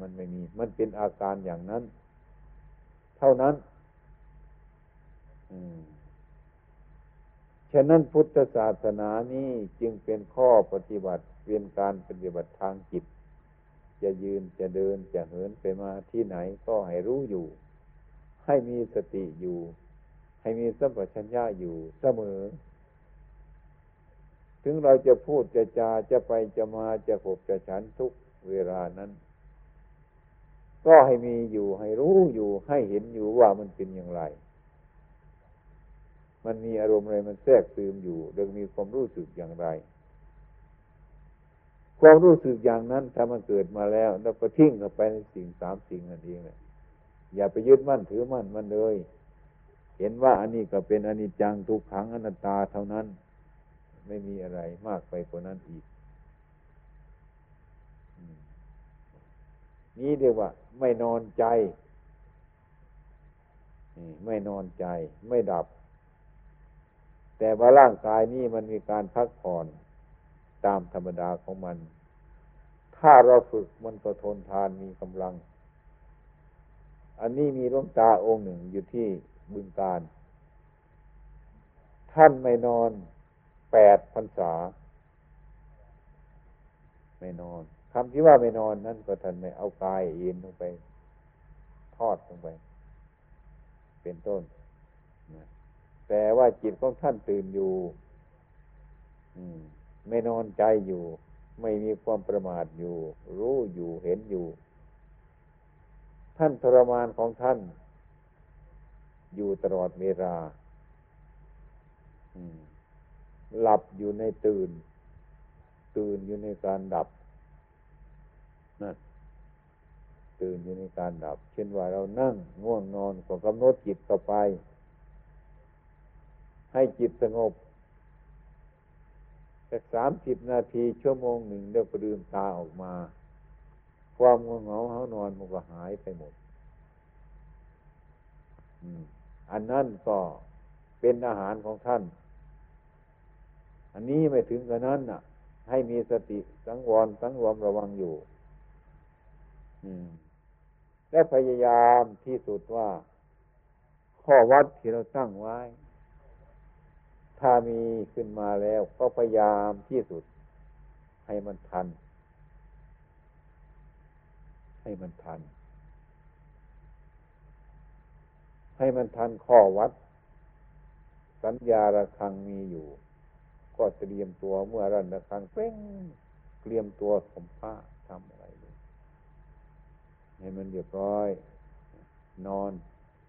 มันไม่มี มันเป็นอาการอย่างนั้น เท่านั้น ฉะนั้นพุทธศาสนานี้จึงเป็นข้อปฏิบัติเป็นการปฏิบัติทางจิต จะยืนจะเดินจะเหินไปมาที่ไหนก็ให้รู้อยู่ ให้มีสติอยู่ ให้มีสัมปชัญญะอยู่เสมอ ถึงเราจะพูดจะจาจะไปจะมาจะขบจะฉันทุกเวลานั้น ก็ให้มีอยู่ให้รู้อยู่ให้เห็นอยู่ว่ามันเป็นอย่างไร มันมีอารมณ์อะไรมันแทรกซึมอยู่โดยมีความรู้สึกอย่างไร ความรู้สึกอย่างนั้นถ้ามันเกิดมาแล้วเราก็ทิ้งเข้าไปในสิ่งสามสิ่งนั่นเองเลยอย่าไปยึดมั่นถือมั่นมันเลย เห็นว่าอันนี้ก็เป็นอนิจจังทุกขังอนัตตาเท่านั้น ไม่มีอะไรมากไปกว่านั้นอีกนี้เรียกว่า ไม่นอนใจ ไม่นอนใจ ไม่ดับ แต่ว่าร่างกายนี้มันมีการพักผ่อนตามธรรมดาของมัน ถ้าเราฝึกมันก็ทนทานมีกำลัง อันนี้มีร่วงตาองค์หนึ่งอยู่ที่บึงการ ท่านไม่นอนแปดพรรษา ไม่นอนคำที่ว่าไม่นอนนั่นก็ท่านไม่เอากายเอ็นลงไป ทอดลงไป เป็นต้น แต่ว่าจิตของท่านตื่นอยู่ไม่นอนใจอยู่ ไม่มีความประมาทอยู่ รู้อยู่เห็นอยู่ ท่านทรมานของท่าน อยู่ตลอดเวลาหลับอยู่ในตื่น ตื่นอยู่ในการดับนั่นตื่นอยู่ในการดับ เช่นว่าเรานั่งง่วงนอนก็กำหนดจิตเข้าไป ให้จิตสงบแต่สามสิบนาทีชั่วโมงหนึ่งเดี๋ยวก็ลืมตาออกมา ความงงเหงาเขานอนมันก็หายไปหมดอันนั้นก็เป็นอาหารของท่าน อันนี้ไม่ถึงกับนั้นน่ะ ให้มีสติสังวรสังรวมระวังอยู่และพยายามที่สุดว่า ข้อวัดที่เราตั้งไว้ ถ้ามีขึ้นมาแล้วก็พยายามที่สุด ให้มันทัน ให้มันทัน ให้มันทันข้อวัด สัญญาระคังมีอยู่ ก็เตรียมตัวเมื่อรันระคังเป้งเตรียมตัวสมผ้าทำอะไรให้มันเรียบร้อย นอน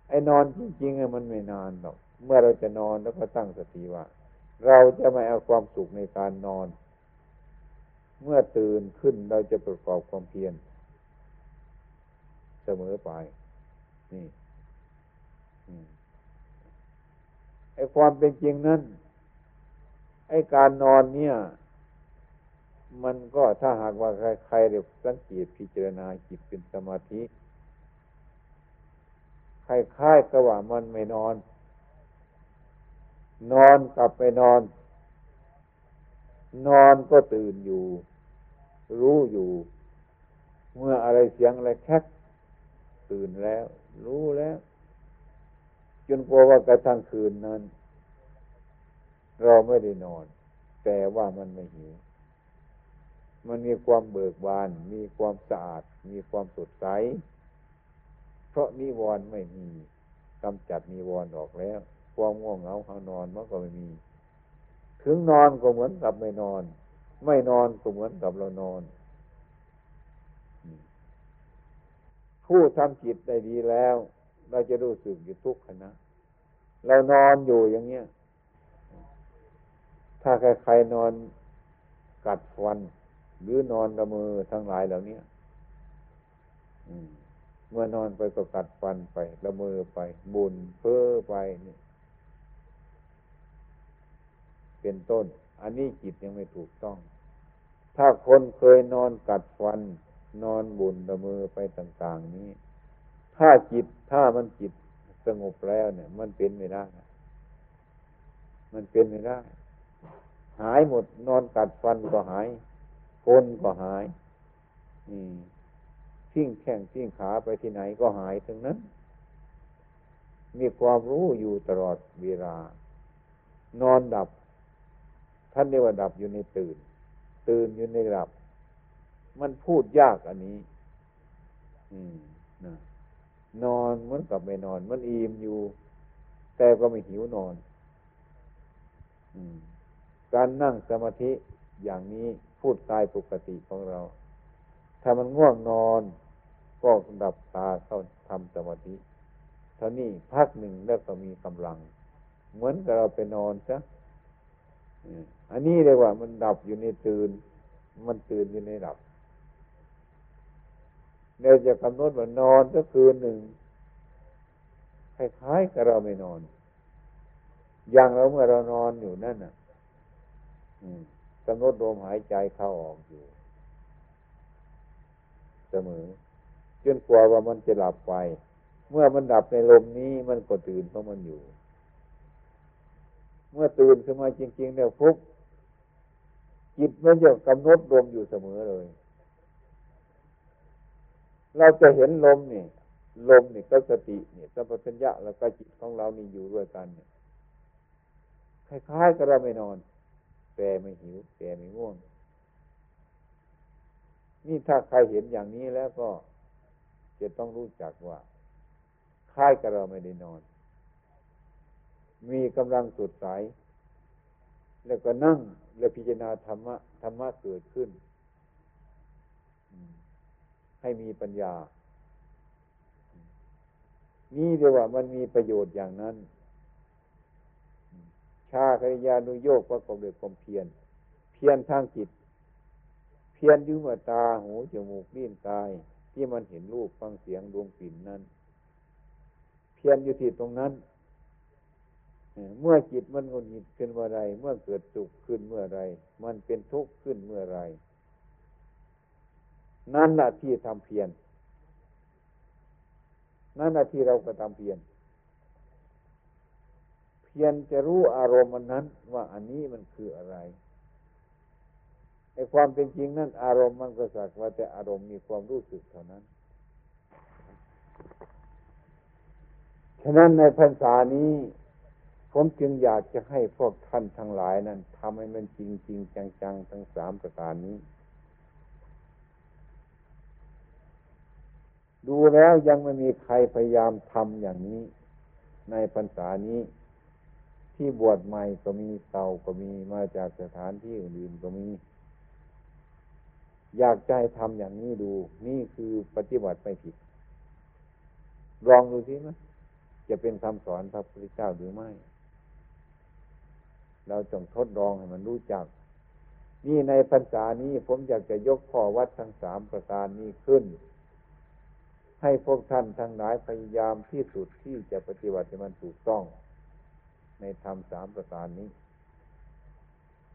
ไอ้นอนจริงๆมันไม่นานหรอก เมื่อเราจะนอนแล้วก็ตั้งสติว่า เราจะไม่เอาความสุขในการนอน เมื่อตื่นขึ้นเราจะประกอบความเพียรเสมอไปนี่ไอ้ความเป็นจริงนั้นไอ้การนอนเนี่ย มันก็ถ้าหากว่าใครๆเรียกสังเกตพิจารณาจิตเป็นสมาธิคล้ายๆกับว่ามันไม่นอน นอนกลับไปนอน นอนก็ตื่นอยู่ รู้อยู่ เมื่ออะไรเสียงอะไรแคกตื่นแล้ว รู้แล้ว จนกลัวว่ากระทั่งคืนนั้น เราไม่ได้นอน แต่ว่ามันไม่หิวมันมีความเบิกบาน มีความสะอาด มีความสดใส เพราะนิวรณ์ไม่มีกำจัดนิวรณ์ออกแล้ว ความง่วงเหงาหานอนมันก็ไม่มี ถึงนอนก็เหมือนกับไม่นอน ไม่นอนก็เหมือนกับเรานอน ผู้ทำจิตได้ดีแล้ว เราจะรู้สึกอยู่ทุกขณะเรานอนอยู่อย่างเนี้ย ถ้าใครๆนอนกัดฟัน หรือนอนละมือทั้งหลายเหล่านี้เมื่อนอนไปก็กัดฟันไปละมือไป บุญเพ้อไปนี่ เป็นต้น อันนี้จิตยังไม่ถูกต้อง ถ้าคนเคยนอนกัดฟัน นอนบุญละมือไปต่าง ๆ นี้ ถ้าจิตถ้ามันจิตสงบแล้วเนี่ย มันเป็นไม่ได้ มันเป็นไม่ได้ หายหมด นอนกัดฟันก็หายคนก็หาย อืมทิ้งแข้งทิ้งขาไปที่ไหนก็หายทั้งนั้น มีความรู้อยู่ตลอดเวลา นอนดับ ท่านเรียกว่าดับอยู่ในตื่น ตื่นอยู่ในดับ มันพูดยากอันนี้ อืมนะนอนเหมือนกับไม่นอน มันอิ่มอยู่ แต่ก็ไม่หิวนอน อืม การนั่งสมาธิอย่างนี้พูดกายปกติของเรา ถ้ามันง่วงนอน ก็ดับตาเข้าทำสมาธิเท่านี้พักหนึ่งแล้วก็มีกำลัง เหมือนกับเราไปนอนซะ อันนี้เรียว่า มันดับอยู่ในตื่น มันตื่นอยู่ในดับเราจะกำหนดว่านอนก็คืนหนึ่งคล้ายๆกับเราไม่นอน อย่างเราเมื่อเรานอนอยู่นั่นน่ะกำหนดลมหายใจเข้าออกอยู่ เสมอจนกลัวว่ามันจะหลับไป เมื่อมันดับในลมนี้มันก็ตื่นเพราะมันอยู่ เมื่อตื่นขึ้นมาจริง ๆ เนี่ยฟุบจิตมันจะกำหนดลมอยู่เสมอเลย เราจะเห็นลมนี่ลมนี่ก็สติเนี่ยสัพพัญญะแล้วก็จิตของเรานี่อยู่ด้วยกันเนี่ยคล้ายๆกับเราไม่นอน แต่ไม่หิว แต่ไม่ง่วง นี่ถ้าใครเห็นอย่างนี้แล้วก็จะต้องรู้จักว่าคล้ายกับเราไม่ได้นอน มีกำลังสุดสายแล้วก็นั่งแล้วพิจารณาธรรมะธรรมะเกิดขึ้น ให้มีปัญญา นี่เรียกว่ามันมีประโยชน์อย่างนั้น ชาคริยานุโยกประกอบด้วยความเพียร เพียรทางจิต เพียรยืมตาหูจมูกลิ้นกาย ที่มันเห็นรูปฟังเสียงดวงกลิ่นนั้น เพียรอยู่ที่ตรงนั้น เมื่อจิตมันงุนหิดขึ้นเมื่อไรเมื่อเกิดสุขขึ้นเมื่อไรมันเป็นทุกข์ขึ้นเมื่อไรนั่นแหละที่ทำเพียรนั่นแหละที่เราก็ทำเพียรเพียรจะรู้อารมณ์มันนั้น ว่าอันนี้มันคืออะไรไอ้ความเป็นจริงนั้นอารมณ์มันก็สักว่าแต่อารมณ์มีความรู้สึกเท่านั้นฉะนั้นในพรรษานี้ ผมจึงอยากจะให้พวกท่านทั้งหลายนั้นทำให้มันจริงจริงจังๆ ทั้งสามประการนี้ ดูแล้วยังไม่มีใครพยายามทำอย่างนี้ ในพรรษานี้ ที่บวชใหม่ก็มีเก่าก็มีมาจากสถานที่อื่นๆก็มี อยากใจทำอย่างนี้ดู นี่คือปฏิบัติไม่ผิด ลองดูสินะจะเป็นคำสอนพระพุทธเจ้าหรือไม่ เราจงทดลองให้มันรู้จัก นี่ในพรรษานี้ผมอยากจะยกข้อวัดทั้งสามประการนี้ขึ้น ให้พวกท่านทั้งหลายพยายามที่สุดที่จะปฏิบัติให้มันถูกต้อง ในธรรมสามประการนี้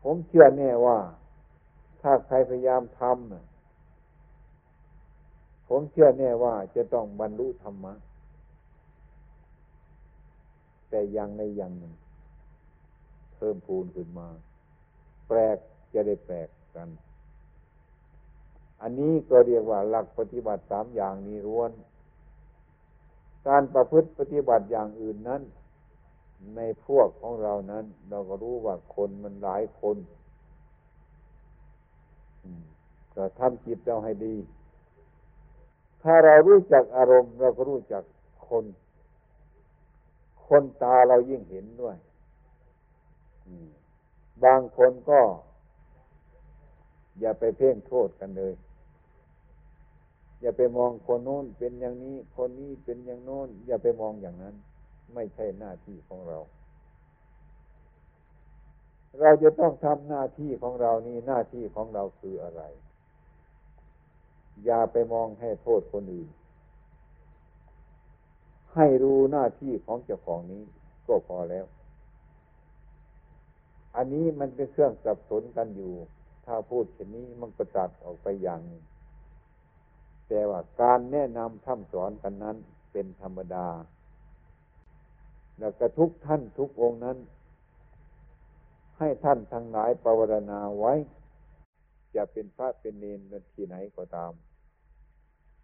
ผมเชื่อแน่ว่า ถ้าใครพยายามทำผมเชื่อแน่ว่าจะต้องบรรลุธรรมะแต่อยังในอย่างหนึ่ง พิ่มพูนขึ้นมา แปลกจะได้แปลกกัน อันนี้ก็เรียกว่าหลักปฏิบัติสามอย่างนี้ร้วน การประพฤติปฏิบัติอย่างอื่นนั้น ในพวกของเรานั้น เราก็รู้ว่าคนมันหลายคนก็ทำจิตเราให้ดี ถ้าเรารู้จักอารมณ์ เราก็รู้จักคน คนตาเรายิ่งเห็นด้วย บางคนก็ อย่าไปเพ่งโทษกันเลย อย่าไปมองคนโน้นเป็นอย่างนี้ คนนี้เป็นอย่างโน้น อย่าไปมองอย่างนั้น ไม่ใช่หน้าที่ของเรา เราจะต้องทำหน้าที่ของเรานี่หน้าที่ของเราคืออะไร อย่าไปมองให้โทษคนอื่น ให้รู้หน้าที่ของเจ้าของนี้ก็พอแล้ว อันนี้มันเป็นเครื่องสับสนกันอยู่ ถ้าพูดเช่นนี้มันก็ตัดออกไปอย่าง แต่ว่าการแนะนำทำสอนกันนั้นเป็นธรรมดา แล้วก็ทุกท่านทุกองนั้น ให้ท่านทั้งหลายภาวนาไว้ จะเป็นพระเป็นเนรที่ไหนก็ตาม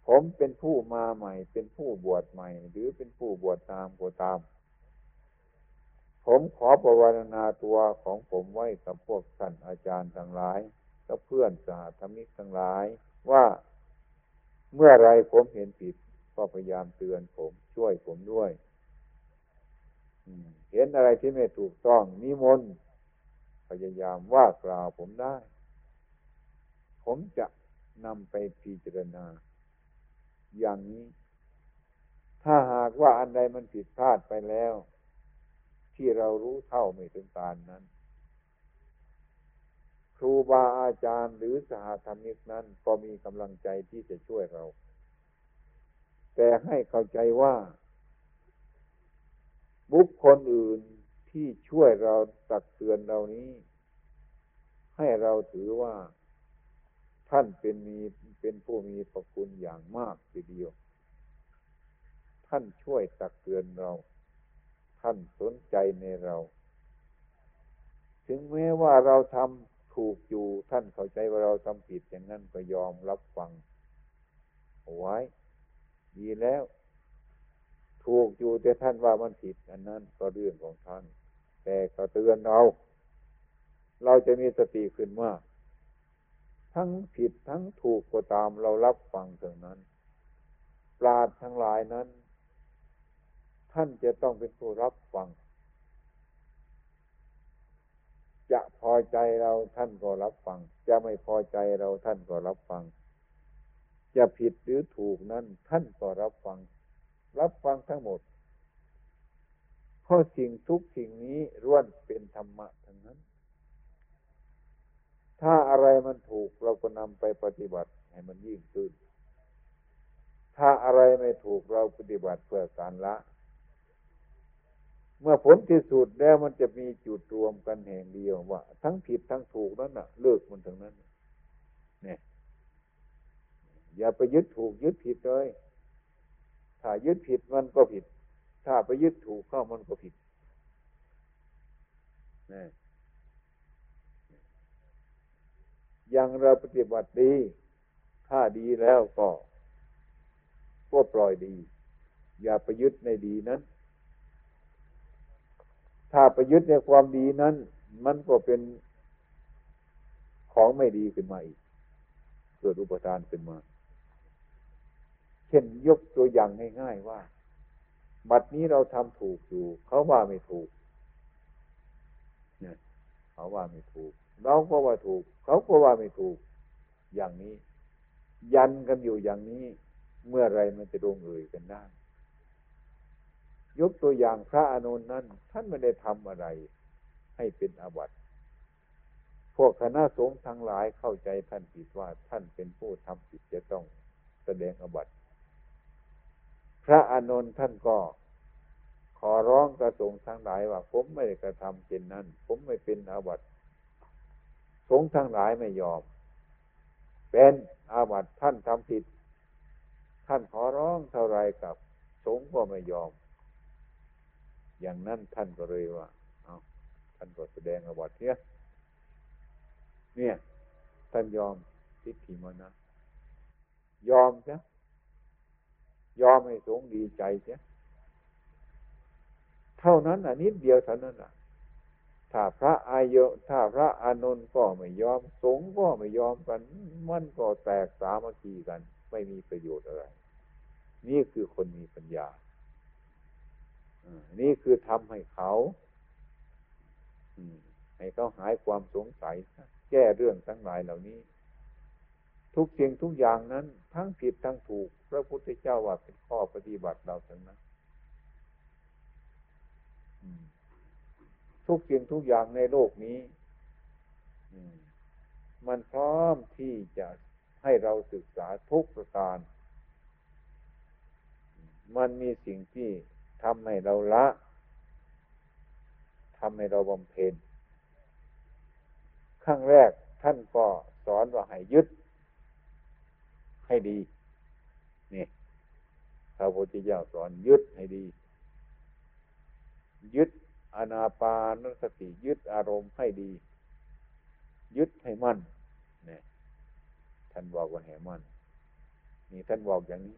ผมเป็นผู้มาใหม่ เป็นผู้บวชใหม่ หรือเป็นผู้บวชตามก็ตาม ผมขอภาวนาตัวของผมไว้กับพวกท่านอาจารย์ทั้งหลายกับเพื่อนสาธมิกทั้งหลาย ว่าเมื่อไรผมเห็นผิด ก็พยายามเตือนผมช่วยผมด้วยเห็นอะไรที่ไม่ถูกต้องนิมนต์พยายามว่ากล่าวผมได้ ผมจะนำไปพิจารณา อย่างนี้ ถ้าหากว่าอันใดมันผิดพลาดไปแล้ว ที่เรารู้เท่าไม่ถึงการนั้น ครูบาอาจารย์หรือสหธรรมิกนั้น ก็มีกำลังใจที่จะช่วยเรา แต่ให้เข้าใจว่า บุคคลอื่นที่ช่วยเราตักเตือนเรานี้ ให้เราถือว่าท่านเป็นมีเป็นผู้มีพระคุณอย่างมากทีเดียว ท่านช่วยตักเตือนเรา ท่านสนใจในเรา ถึงแม้ว่าเราทำถูกอยู่ท่านเข้าใจว่าเราทำผิดอย่างนั้นก็ยอมรับฟังไว้ ดีแล้ว ถูกอยู่แต่ท่านว่ามันผิด อันนั้นก็เรื่องของท่าน แต่ก็เตือนเรา เราจะมีสติขึ้นว่าทั้งผิดทั้งถูกก็ตามเรารับฟังเท่านั้น ปราดทั้งหลายนั้น ท่านจะต้องเป็นผู้รับฟัง จะพอใจเราท่านก็รับฟัง จะไม่พอใจเราท่านก็รับฟัง จะผิดหรือถูกนั้น ท่านก็รับฟัง รับฟังทั้งหมดเพราะสิ่งทุกสิ่งนี้ล้วนเป็นธรรมะทั้งนั้น ถ้าอะไรมันถูกเราก็นำไปปฏิบัติให้มันยิ่งขึ้นถ้าอะไรไม่ถูกเราปฏิบัติเพื่อการละ เมื่อผลที่สุดแล้วมันจะมีจุดรวมกันแห่งเดียวว่า ทั้งผิดทั้งถูกนั้นน่ะ เลิกมันถึงนั้นเนี่ยอย่าไปยึดถูกยึดผิดเลย ถ้ายึดผิดมันก็ผิด ถ้าไปยึดถูกเข้ามันก็ผิดนะอย่างเราปฏิบัติดี ถ้าดีแล้วก็ ก็ปล่อยดี อย่าไปยึดในดีนั้น ถ้าไปยึดในความดีนั้น มันก็เป็นของไม่ดีขึ้นมาอีก เกิดอุปทานขึ้นมา เช่นยกตัวอย่างง่ายๆว่า บัดนี้เราทำถูกอยู่ เขาว่าไม่ถูกเนี่ยเขาว่าไม่ถูก เราก็ว่าถูก เขาก็ว่าไม่ถูก อย่างนี้ ยันกันอยู่อย่างนี้ เมื่อไรมันจะลงเอยกันได้ ยกตัวอย่างพระอนุนนั้น ท่านไม่ได้ทำอะไร ให้เป็นอาบัติพวกคณะสงฆ์ทั้งหลายเข้าใจท่านผิดว่าท่านเป็นผู้ทำผิดจะต้องแสดงอาบัติพระอานนท์ท่านก็ขอร้องกระสงฆ์ทั้งหลายว่า ผมไม่ได้กระทำเช่นนั้น ผมไม่เป็นอาบัติสงฆ์ทั้งหลายไม่ยอม เป็นอาบัติท่านทำผิด ท่านขอร้องเท่าไรกับ สงฆ์ก็ไม่ยอม อย่างนั้นท่านก็เลยว่า เอาท่านก็แสดงอาบัตเนี่ยเนี่ย ท่านยอมทิฏฐิมานะ ยอมจ้ะยอมให้สงดีใจเสียเท่านั้นอะนิดเดียวเท่านั้นอะ ถ้าพระอายะถ้าพระอานนท์ก็ไม่ยอม สงก็ไม่ยอมกัน มันก็แตกสามัคคีกัน ไม่มีประโยชน์อะไร นี่คือคนมีปัญญา นี่คือทำให้เขาให้เขาหายความสงสัย แก้เรื่องทั้งหลายเหล่านี้ ทุกสิ่งทุกอย่างนั้น ทั้งผิดทั้งถูก พระพุทธเจ้าว่าเป็นข้อปฏิบัติเราทั้งนั้นทุกสิ่งทุกอย่างในโลกนี้มันพร้อมที่จะให้เราศึกษาทุกประการ มันมีสิ่งที่ ทำให้เราละทำให้เราบำเพ็ญขั้งแรกท่านก็สอนว่าให้ยึด ให้ดี นี่พระพุทธเจ้าสอนยึดให้ดี ยึดอนาปานสติยึดอารมณ์ให้ดี ยึดให้มั่นนี่ท่านบอกว่าให้มั่นนี่ท่านบอกอย่างนี้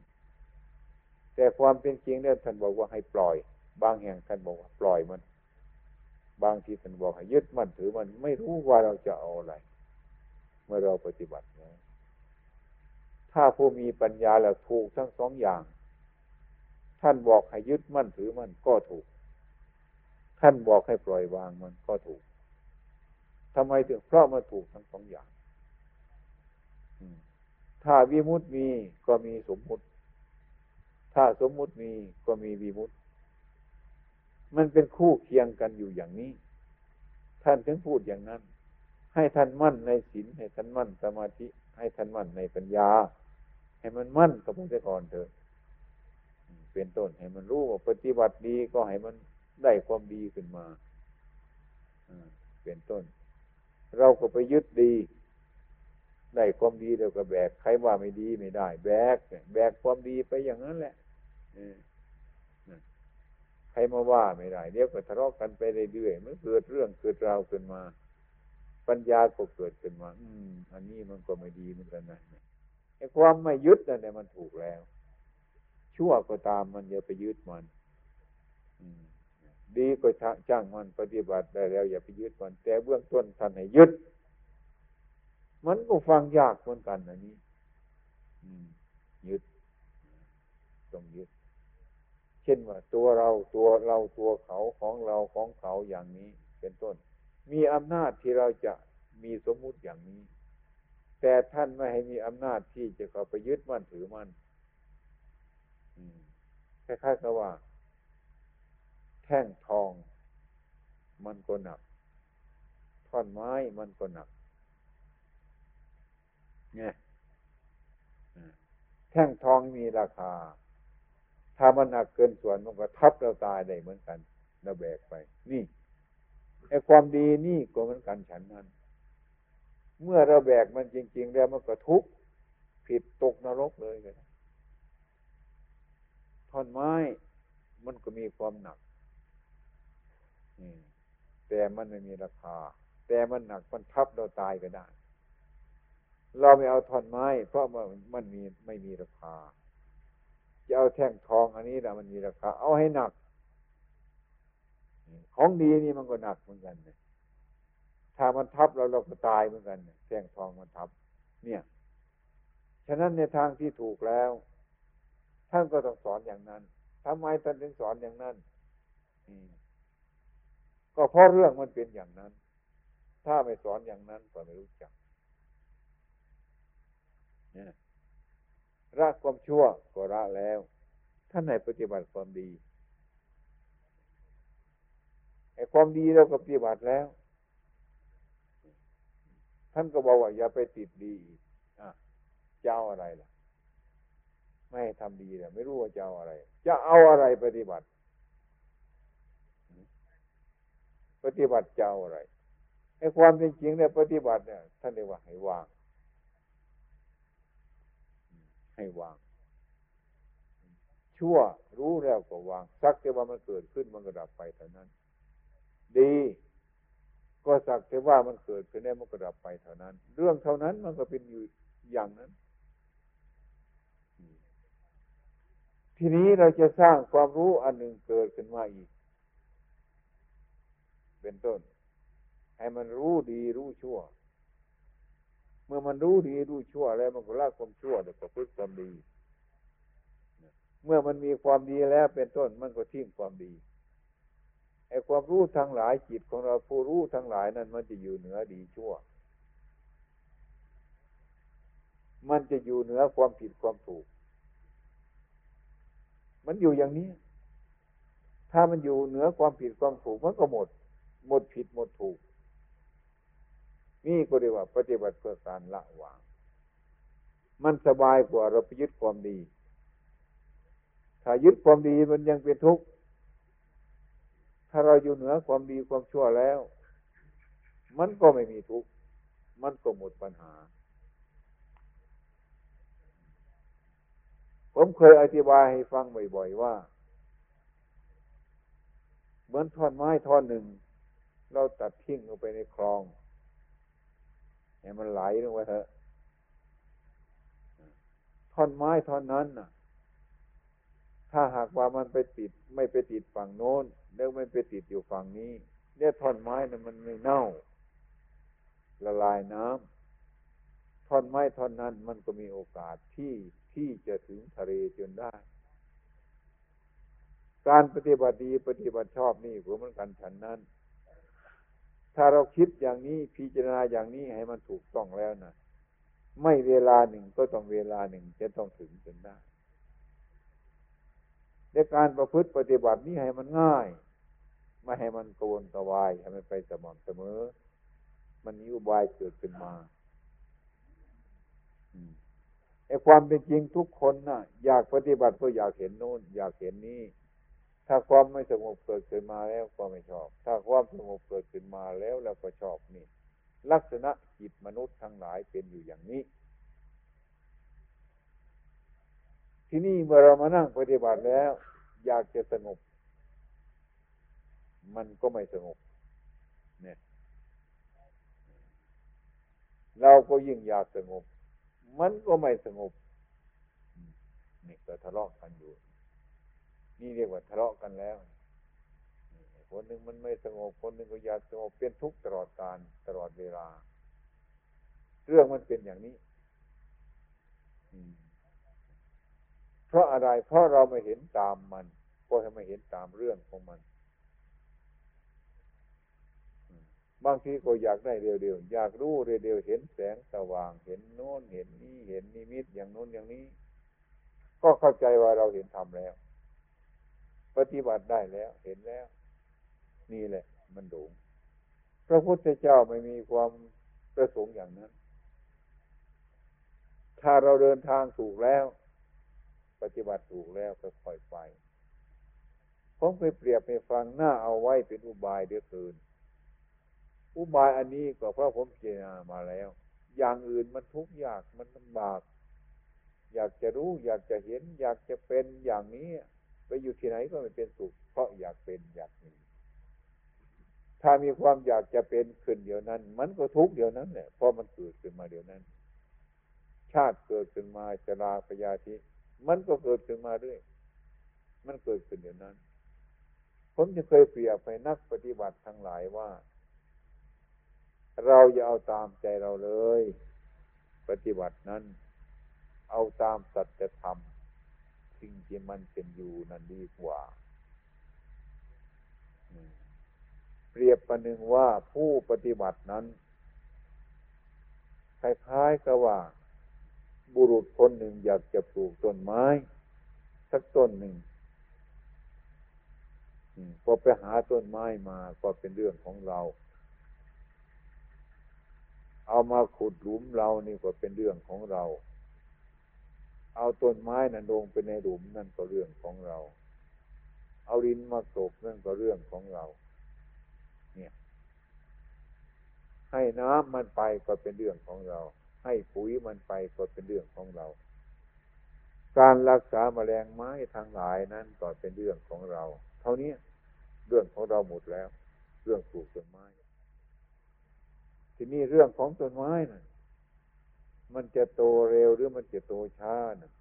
แต่ความเป็นจริงเนี่ยท่านบอกว่าให้ปล่อย บางแห่งท่านบอกว่าปล่อยมัน บางทีท่านบอกให้ยึดมั่นถือมันไม่รู้ว่าเราจะเอาอะไร เมื่อเราปฏิบัตินะถ้าผู้มีปัญญาแล้วถูกทั้งสองอย่าง ท่านบอกให้ยึดมั่นถือมันก็ถูก ท่านบอกให้ปล่อยวางมันก็ถูกทำไมถึงเพราะมันถูกทั้งสองอย่างถ้าวิมุตติมีก็มีสมมุติ ถ้าสมมุติมีก็มีวิมุตติ มันเป็นคู่เคียงกันอยู่อย่างนี้ ท่านถึงพูดอย่างนั้น ให้ท่านมั่นในศีลให้ท่านมั่นสมาธิ ให้ท่านมั่นในปัญญา ให้มันมั่นกับพระเจ้าก่อนเถอะเป็นต้นให้มันรู้ว่าปฏิบัติดีก็ให้มันได้ความดีขึ้นมาเป็นต้น เราก็ไปยึดดี ได้ความดีเดี๋ยวก็แบก ใครว่าไม่ดีไม่ได้ แบก แบกความดีไปอย่างนั้นแหละ ใครมาว่าไม่ได้เดี๋ยวก็ทะเลาะกันไปเรื่อยๆมันเกิดเรื่องเกิดราวขึ้นมา ปัญญาก็เกิดขึ้นมา อืม อันนี้มันก็ไม่ดีเหมือนกันนะไอ้ความไม่ยึดนั่นแหละมันถูกแล้ว ชั่วก็ตามมันอย่าไปยึดมันดีก็จ้างมันปฏิบัติได้แล้ว อย่าไปยึดมัน แต่เบื้องต้นท่านให้ยึด มันก็ฟังยากเหมือนกันอันนี้ยึด ต้องยึด เช่นว่าตัวเราตัวเราตัวเขาของเราของเขาอย่างนี้ เป็นต้น มีอำนาจที่เราจะมีสมมุติอย่างนี้ แต่ท่านไม่ให้มีอำนาจที่จะเข้าไปยึดมั่นถือมั่นคล้ายๆกับว่า แท่งทอง มันก็หนักท่อนไม้มันก็หนักเนี่ยแท่งทองมีราคา ถ้ามันหนักเกินส่วนมันก็ทับเราตายได้เหมือนกันเราแบกไป นี่ไอ้ความดีนี่ก็เหมือนกันฉันนั้น เมื่อเราแบกมันจริง ๆ แล้วมันก็ทุกข์ผิดตกนรกเลยกันท่อนไม้มันก็มีความหนักแต่มันไม่มีราคา แต่มันหนักมันทับเราตายก็ได้ เราไม่เอาท่อนไม้ เพราะมันมันมีไม่มีราคา จะเอาแท่งทองอันนี้แหละมันมีราคาเอาให้หนัก ของดีนี่มันก็หนักเหมือนกันนี่ยถ้ามันทับเราเราก็ตายเหมือนกันเนี่ยแท่งทองมันทับ เนี่ย ฉะนั้นในทางที่ถูกแล้ว ท่านก็ต้องสอนอย่างนั้นทำไมท่านถึงสอนอย่างนั้นก็เพราะเรื่องมันเป็นอย่างนั้น ถ้าไม่สอนอย่างนั้นก็ไม่รู้จักเนี่ย ละความชั่วก็ละแล้ว ท่านไหนปฏิบัติความดีไอ้ความดีเราก็ปฏิบัติแล้ว ท่านก็บอกว่าอย่าไปติดดีอะเจ้าอะไรล่ะ ไม่ให้ทำดีเลยไม่รู้ว่าเจ้าอะไร จะเอาอะไรปฏิบัติ ปฏิบัติเจ้าอะไรไอ้ความเป็นจริงเนี่ยปฏิบัติเนี่ยท่านเรียกว่าให้วาง ให้วาง ชั่วรู้แล้วก็วาง สักแต่ว่ามันเกิดขึ้นมันก็ดับไปเท่านั้น ดี ก็สักแต่ว่ามันเกิดขึ้นแล้วมันก็ดับไปเท่านั้น เรื่องเท่านั้นมันก็เป็นอยู่อย่างนั้น ทีนี้เราจะสร้างความรู้อันหนึ่งเกิดขึ้นมาอีก เป็นต้น ให้มันรู้ดีรู้ชั่ว เมื่อมันรู้ดีรู้ชั่วแล้วมันก็ละความชั่วเดี๋ยวก็พึ่งความดี เมื่อมันมีความดีแล้วเป็นต้นมันก็ทิ้งความดีไอ้ความรู้ทั้งหลายจิตของเราผู้รู้ทั้งหลายนั้น มันจะอยู่เหนือดีชั่ว มันจะอยู่เหนือความผิดความถูก มันอยู่อย่างนี้ ถ้ามันอยู่เหนือความผิดความถูกมันก็หมด หมดผิดหมดถูก นี่ก็เรียกว่าปฏิบัติเพื่อการละวาง มันสบายกว่าเราไปยึดความดี ถ้ายึดความดีมันยังเป็นทุกข์ ถ้าเราอยู่เหนือความดีความชั่วแล้ว มันก็ไม่มีทุกข์ มันก็หมดปัญหา ผมเคยอธิบายให้ฟังบ่อยๆว่า เหมือนท่อนไม้ท่อนหนึ่ง เราตัดทิ้งลงไปในคลอง ให้มันไหลลงไปเถอะท่อนไม้ท่อนนั้นน่ะ ถ้าหากว่ามันไปติด ไม่ไปติดฝั่งโน้นแล้วไม่ไปติดอยู่ฝั่งนี้ เนี่ยท่อนไม้นั้นมันไม่เน่า ละลายน้ำท่อนไม้ท่อนนั้นมันก็มีโอกาสที่ที่จะถึงทะเลจนได้ การปฏิบัติดีปฏิบัติชอบนี่ผมเหมือนกันฉันนั้น ถ้าเราคิดอย่างนี้พิจารณาอย่างนี้ให้มันถูกต้องแล้วนะไม่เวลาหนึ่งก็ต้องเวลาหนึ่งจะต้องถึงจนได้ในการประพฤติปฏิบัตินี้ให้มันง่าย ไม่ให้มันกวนกวายให้มันไปสม่ำเสมอ มันมีอุบายเกิดขึ้นมาไอ้ความเป็นจริงทุกคนนะ่ะ อยากปฏิบัติก็อยากเห็นโน้น อยากเห็นนี้ ถ้าความไม่สงบเกิดขึ้นมาแล้วก็ไม่ชอบ ถ้าความสงบเกิดขึ้นมาแล้วเราก็ชอบนี่ ลักษณะจิตมนุษย์ทั้งหลายเป็นอยู่อย่างนี้ ที่นี่เมื่อเรามานั่งปฏิบัติแล้ว อยากจะสงบ มันก็ไม่สงบเนี่ยเราก็ยิ่งอยากสงบ มันก็ไม่สงบ นี่ก็ทะเลาะกันอยู่ นี่เรียกว่าทะเลาะกันแล้วคนหนึ่งมันไม่สงบคนหนึ่งก็อยากสงบเป็นทุกข์ตลอดการตลอดเวลา เรื่องมันเป็นอย่างนี้เพราะอะไร เพราะเราไม่เห็นตามมันก็ให้ไม่เห็นตามเรื่องของมันบางทีก็อยากได้เร็วๆ อยากรู้เร็วๆ เห็นแสงสว่าง เห็นโน้น เห็นนี้เห็นนิมิตอย่างโน้นอย่างนี้ ก็เข้าใจว่าเราเห็นทำแล้ว ปฏิบัติได้แล้ว เห็นแล้ว นี่แหละ มันหลงพระพุทธเจ้าไม่มีความประสงค์อย่างนั้น ถ้าเราเดินทางถูกแล้ว ปฏิบัติถูกแล้วก็ค่อยไปผมไปเปรียบไปฟังหน้าเอาไว้เป็นอุบายเดือเกิน อุบายอันนี้ก็เพราะผมเจรณามาแล้ว อย่างอื่นมันทุกข์ยากมันลำบาก อยากจะรู้ อยากจะเห็น อยากจะเป็นอย่างนี้ อยู่ที่ไหนก็ไม่เป็นสุข เพราะอยากเป็นอยากมีถ้ามีความอยากจะเป็นขึ้นเดียวนั้น มันก็ทุกเดียวนั้นแหละเพราะมันเกิดขึ้นมาเดียวนั้น ชาติเกิดขึ้นมาจราพยาธิมันก็เกิดขึ้นมาด้วยมันเกิดขึ้นเดียวนั้น ผมจะเคยเปรียบไปนักปฏิบัติทั้งหลายว่า เราอย่าเอาตามใจเราเลย ปฏิบัตินั้น เอาตามสัจธรรม สิ่งที่มันเป็นอยู่นั่นดีกว่าเปรียบประหนึ่งว่าผู้ปฏิบัตินั้นคล้ายๆกับว่า บุรุษคนหนึ่งอยากจะปลูกต้นไม้สักต้นหนึ่งพอไปหาต้นไม้มาก็เป็นเรื่องของเรา เอามาขุดหลุมเรานี่ก็เป็นเรื่องของเรา เอาต้นไม้นั่นลงไปในหลุมนั่นก็เรื่องของเรา เอาดินมาตกนั่นก็เรื่องของเรา เนี่ย ให้น้ำมันไปก็เป็นเรื่องของเรา ให้ปุ๋ยมันไปก็เป็นเรื่องของเรา การรักษาแมลงไม้ทางหลายนั้นก็เป็นเรื่องของเรา เท่านี้เรื่องของเราหมดแล้ว เรื่องปลูกต้นไม้ ทีนี้เรื่องของต้นไม้นะ่ะ มันจะโตเร็วหรือมันจะโตช้านะ่ะ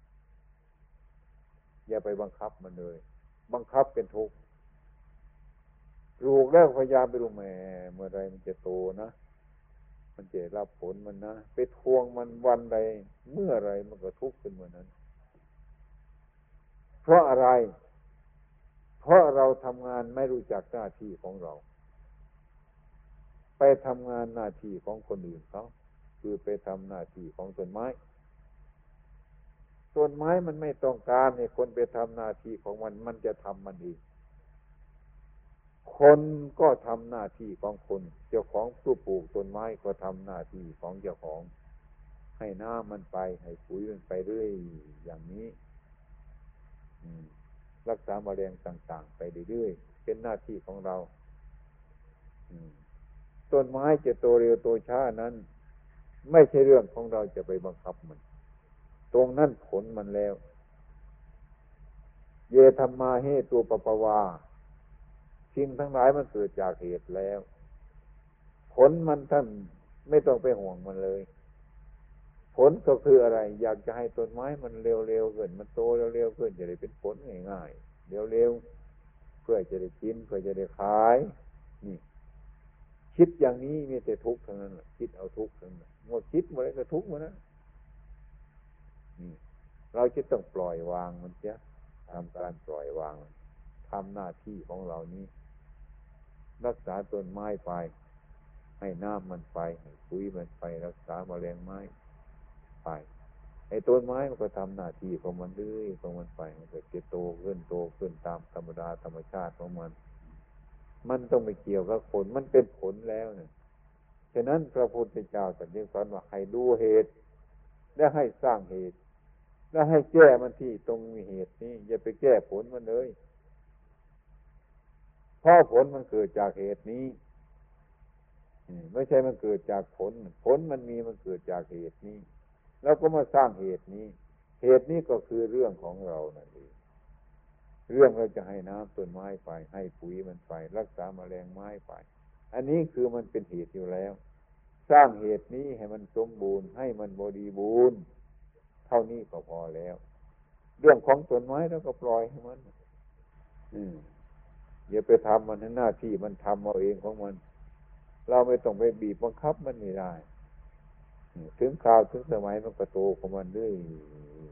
อย่าไปบังคับมันเลย บังคับเป็นทุกข์ลูกแล้วพยายามไปดูแม่เมื่อไรมันจะโตนะ มันจะรับผลมันนะไปทวงมันวันใด เมื่อไรมันก็ทุกข์ขึ้นเมื่อนั้น เพราะอะไร เพราะเราทำงานไม่รู้จักหน้าที่ของเรา ไปทำงานหน้าที่ของคนอื่นเขา คือไปทำหน้าที่ของต้นไม้ ต้นไม้มันไม่ต้องการให้คนไปทำหน้าที่ของมัน มันจะทำมันเองคนก็ทำหน้าที่ของคน เจ้าของผู้ปลูกต้นไม้ก็ทำหน้าที่ของเจ้าของ ให้น้ามันไป ให้ปุ๋ยมันไปเรื่อยอย่างนี้รักษาแมลงต่าง ๆ ไปเรื่อยๆเป็นหน้าที่ของเราต้นไม้จะโตเร็วโตช้านั้น ไม่ใช่เรื่องของเราจะไปบังคับมัน ตรงนั้นผลมันแล้ว เยธรรมาเหตุตัวปปวาสิ่งทั้งหลายมันเกิดจากเหตุแล้ว ผลมันท่านไม่ต้องไปห่วงมันเลย ผลก็คืออะไร อยากจะให้ต้นไม้มันเร็วๆขึ้นมันโตเร็วๆขึ้นจะได้เป็นผลง่ายๆเร็วๆเพื่อจะได้กินเพื่อจะได้ขาย นี่ คิดอย่างนี้มีแต่ทุกข์เท่านั้นคิดเอาทุกข์เท่านั้น หมดคิดหมดเลยก็ทุกข์หมดนะนี่เราจะต้องปล่อยวางมันเสียทำการปล่อยวางทำหน้าที่ของเรานี้ รักษาต้นไม้ไป ให้น้ำมันไปให้ปุ๋ยมันไป รักษาแมลงไม้ไปไอ้ต้นไม้มันก็ทำหน้าที่ของมันเรื่อยของมันไปมันก็จะโตขึ้นโตขึ้นตามธรรมดาธรรมชาติของมัน มันต้องไปเกี่ยวกับผลมันเป็นผลแล้วเนี่ย ฉะนั้นพระพุทธเจ้าตรัสสอนว่าให้ดูเหตุ และให้สร้างเหตุ และให้แก้มันที่ตรงมีเหตุนี้ อย่าไปแก้ผลมันเลยเพราะผลมันเกิดจากเหตุนี้ไม่ใช่มันเกิดจากผล ผลมันมีมันเกิดจากเหตุนี้ แล้วก็มาสร้างเหตุนี้ เหตุนี้ก็คือเรื่องของเรานั่นเองเรื่องเราจะให้น้ำต้นไม้ไป ให้ปุ๋ยมันไป รักษาแมลงไม้ไป อันนี้คือมันเป็นเหตุอยู่แล้ว สร้างเหตุนี้ให้มันสมบูรณ์ ให้มันบริบูรณ์ เท่านี้ก็พอแล้ว เรื่องของต้นไม้เราก็ปล่อยให้มัน อืมอย่าไปทำมันหน้าที่มันทำเอาเองของมัน เราไม่ต้องไปบีบบังคับมันไม่ได้ ถึงคราวถึงสมัยมันก็โตของมันด้วย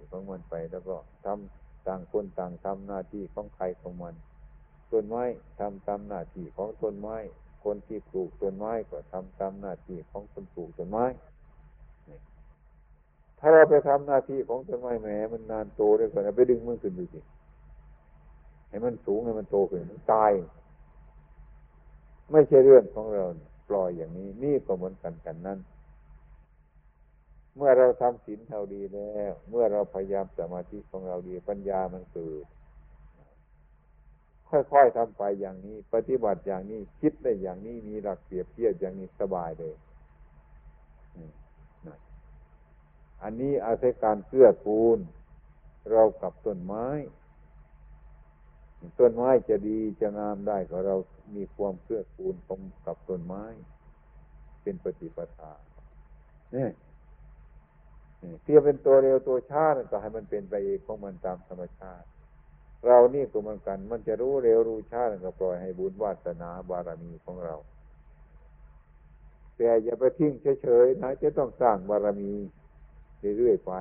ของมันไปแล้วก็ทำต่างคนต่างทำหน้าที่ของใครของมันต้นไม้ทำตามหน้าที่ของต้นไม้ คนที่ปลูกต้นไม้ก็ทำตามหน้าที่ของคนปลูกต้นไม้ ถ้าเราไปทำหน้าที่ของต้นไม้แหมมันนานโตได้ก่อนไปดึงมันขึ้นดูสิให้มันสูงให้มันโตขึ้นมันตาย ไม่ใช่เรื่องของเราปล่อยอย่างนี้ นี่ก็เหมือนกันกันนั้นเมื่อเราทำศีลเท่าดีแล้ว เมื่อเราพยายามสมาธิของเราดีปัญญามันเกิด ค่อยๆทำไปอย่างนี้ ปฏิบัติอย่างนี้ คิดได้อย่างนี้มีหลักเปรียบเทียบอย่างนี้สบายเลยอันนี้อาศัยการเกื้อกูล เรากับต้นไม้ ต้นไม้จะดีจะงามได้ก็เรามีความเกื้อกูลกับต้นไม้ เป็นปฏิปทาเนี่ยเทียบเป็นตัวเร็วตัวช้าก็ให้มันเป็นไปเองของมันตามธรรมชาติ เรานี่ก็เหมือนกัน มันจะรู้เร็วรู้ช้าก็ปล่อยให้บุญวาสนาบารมีของเรา แต่อย่าไปทิ้งเฉยๆนะ จะต้องสร้างบารมีเรื่อยๆไป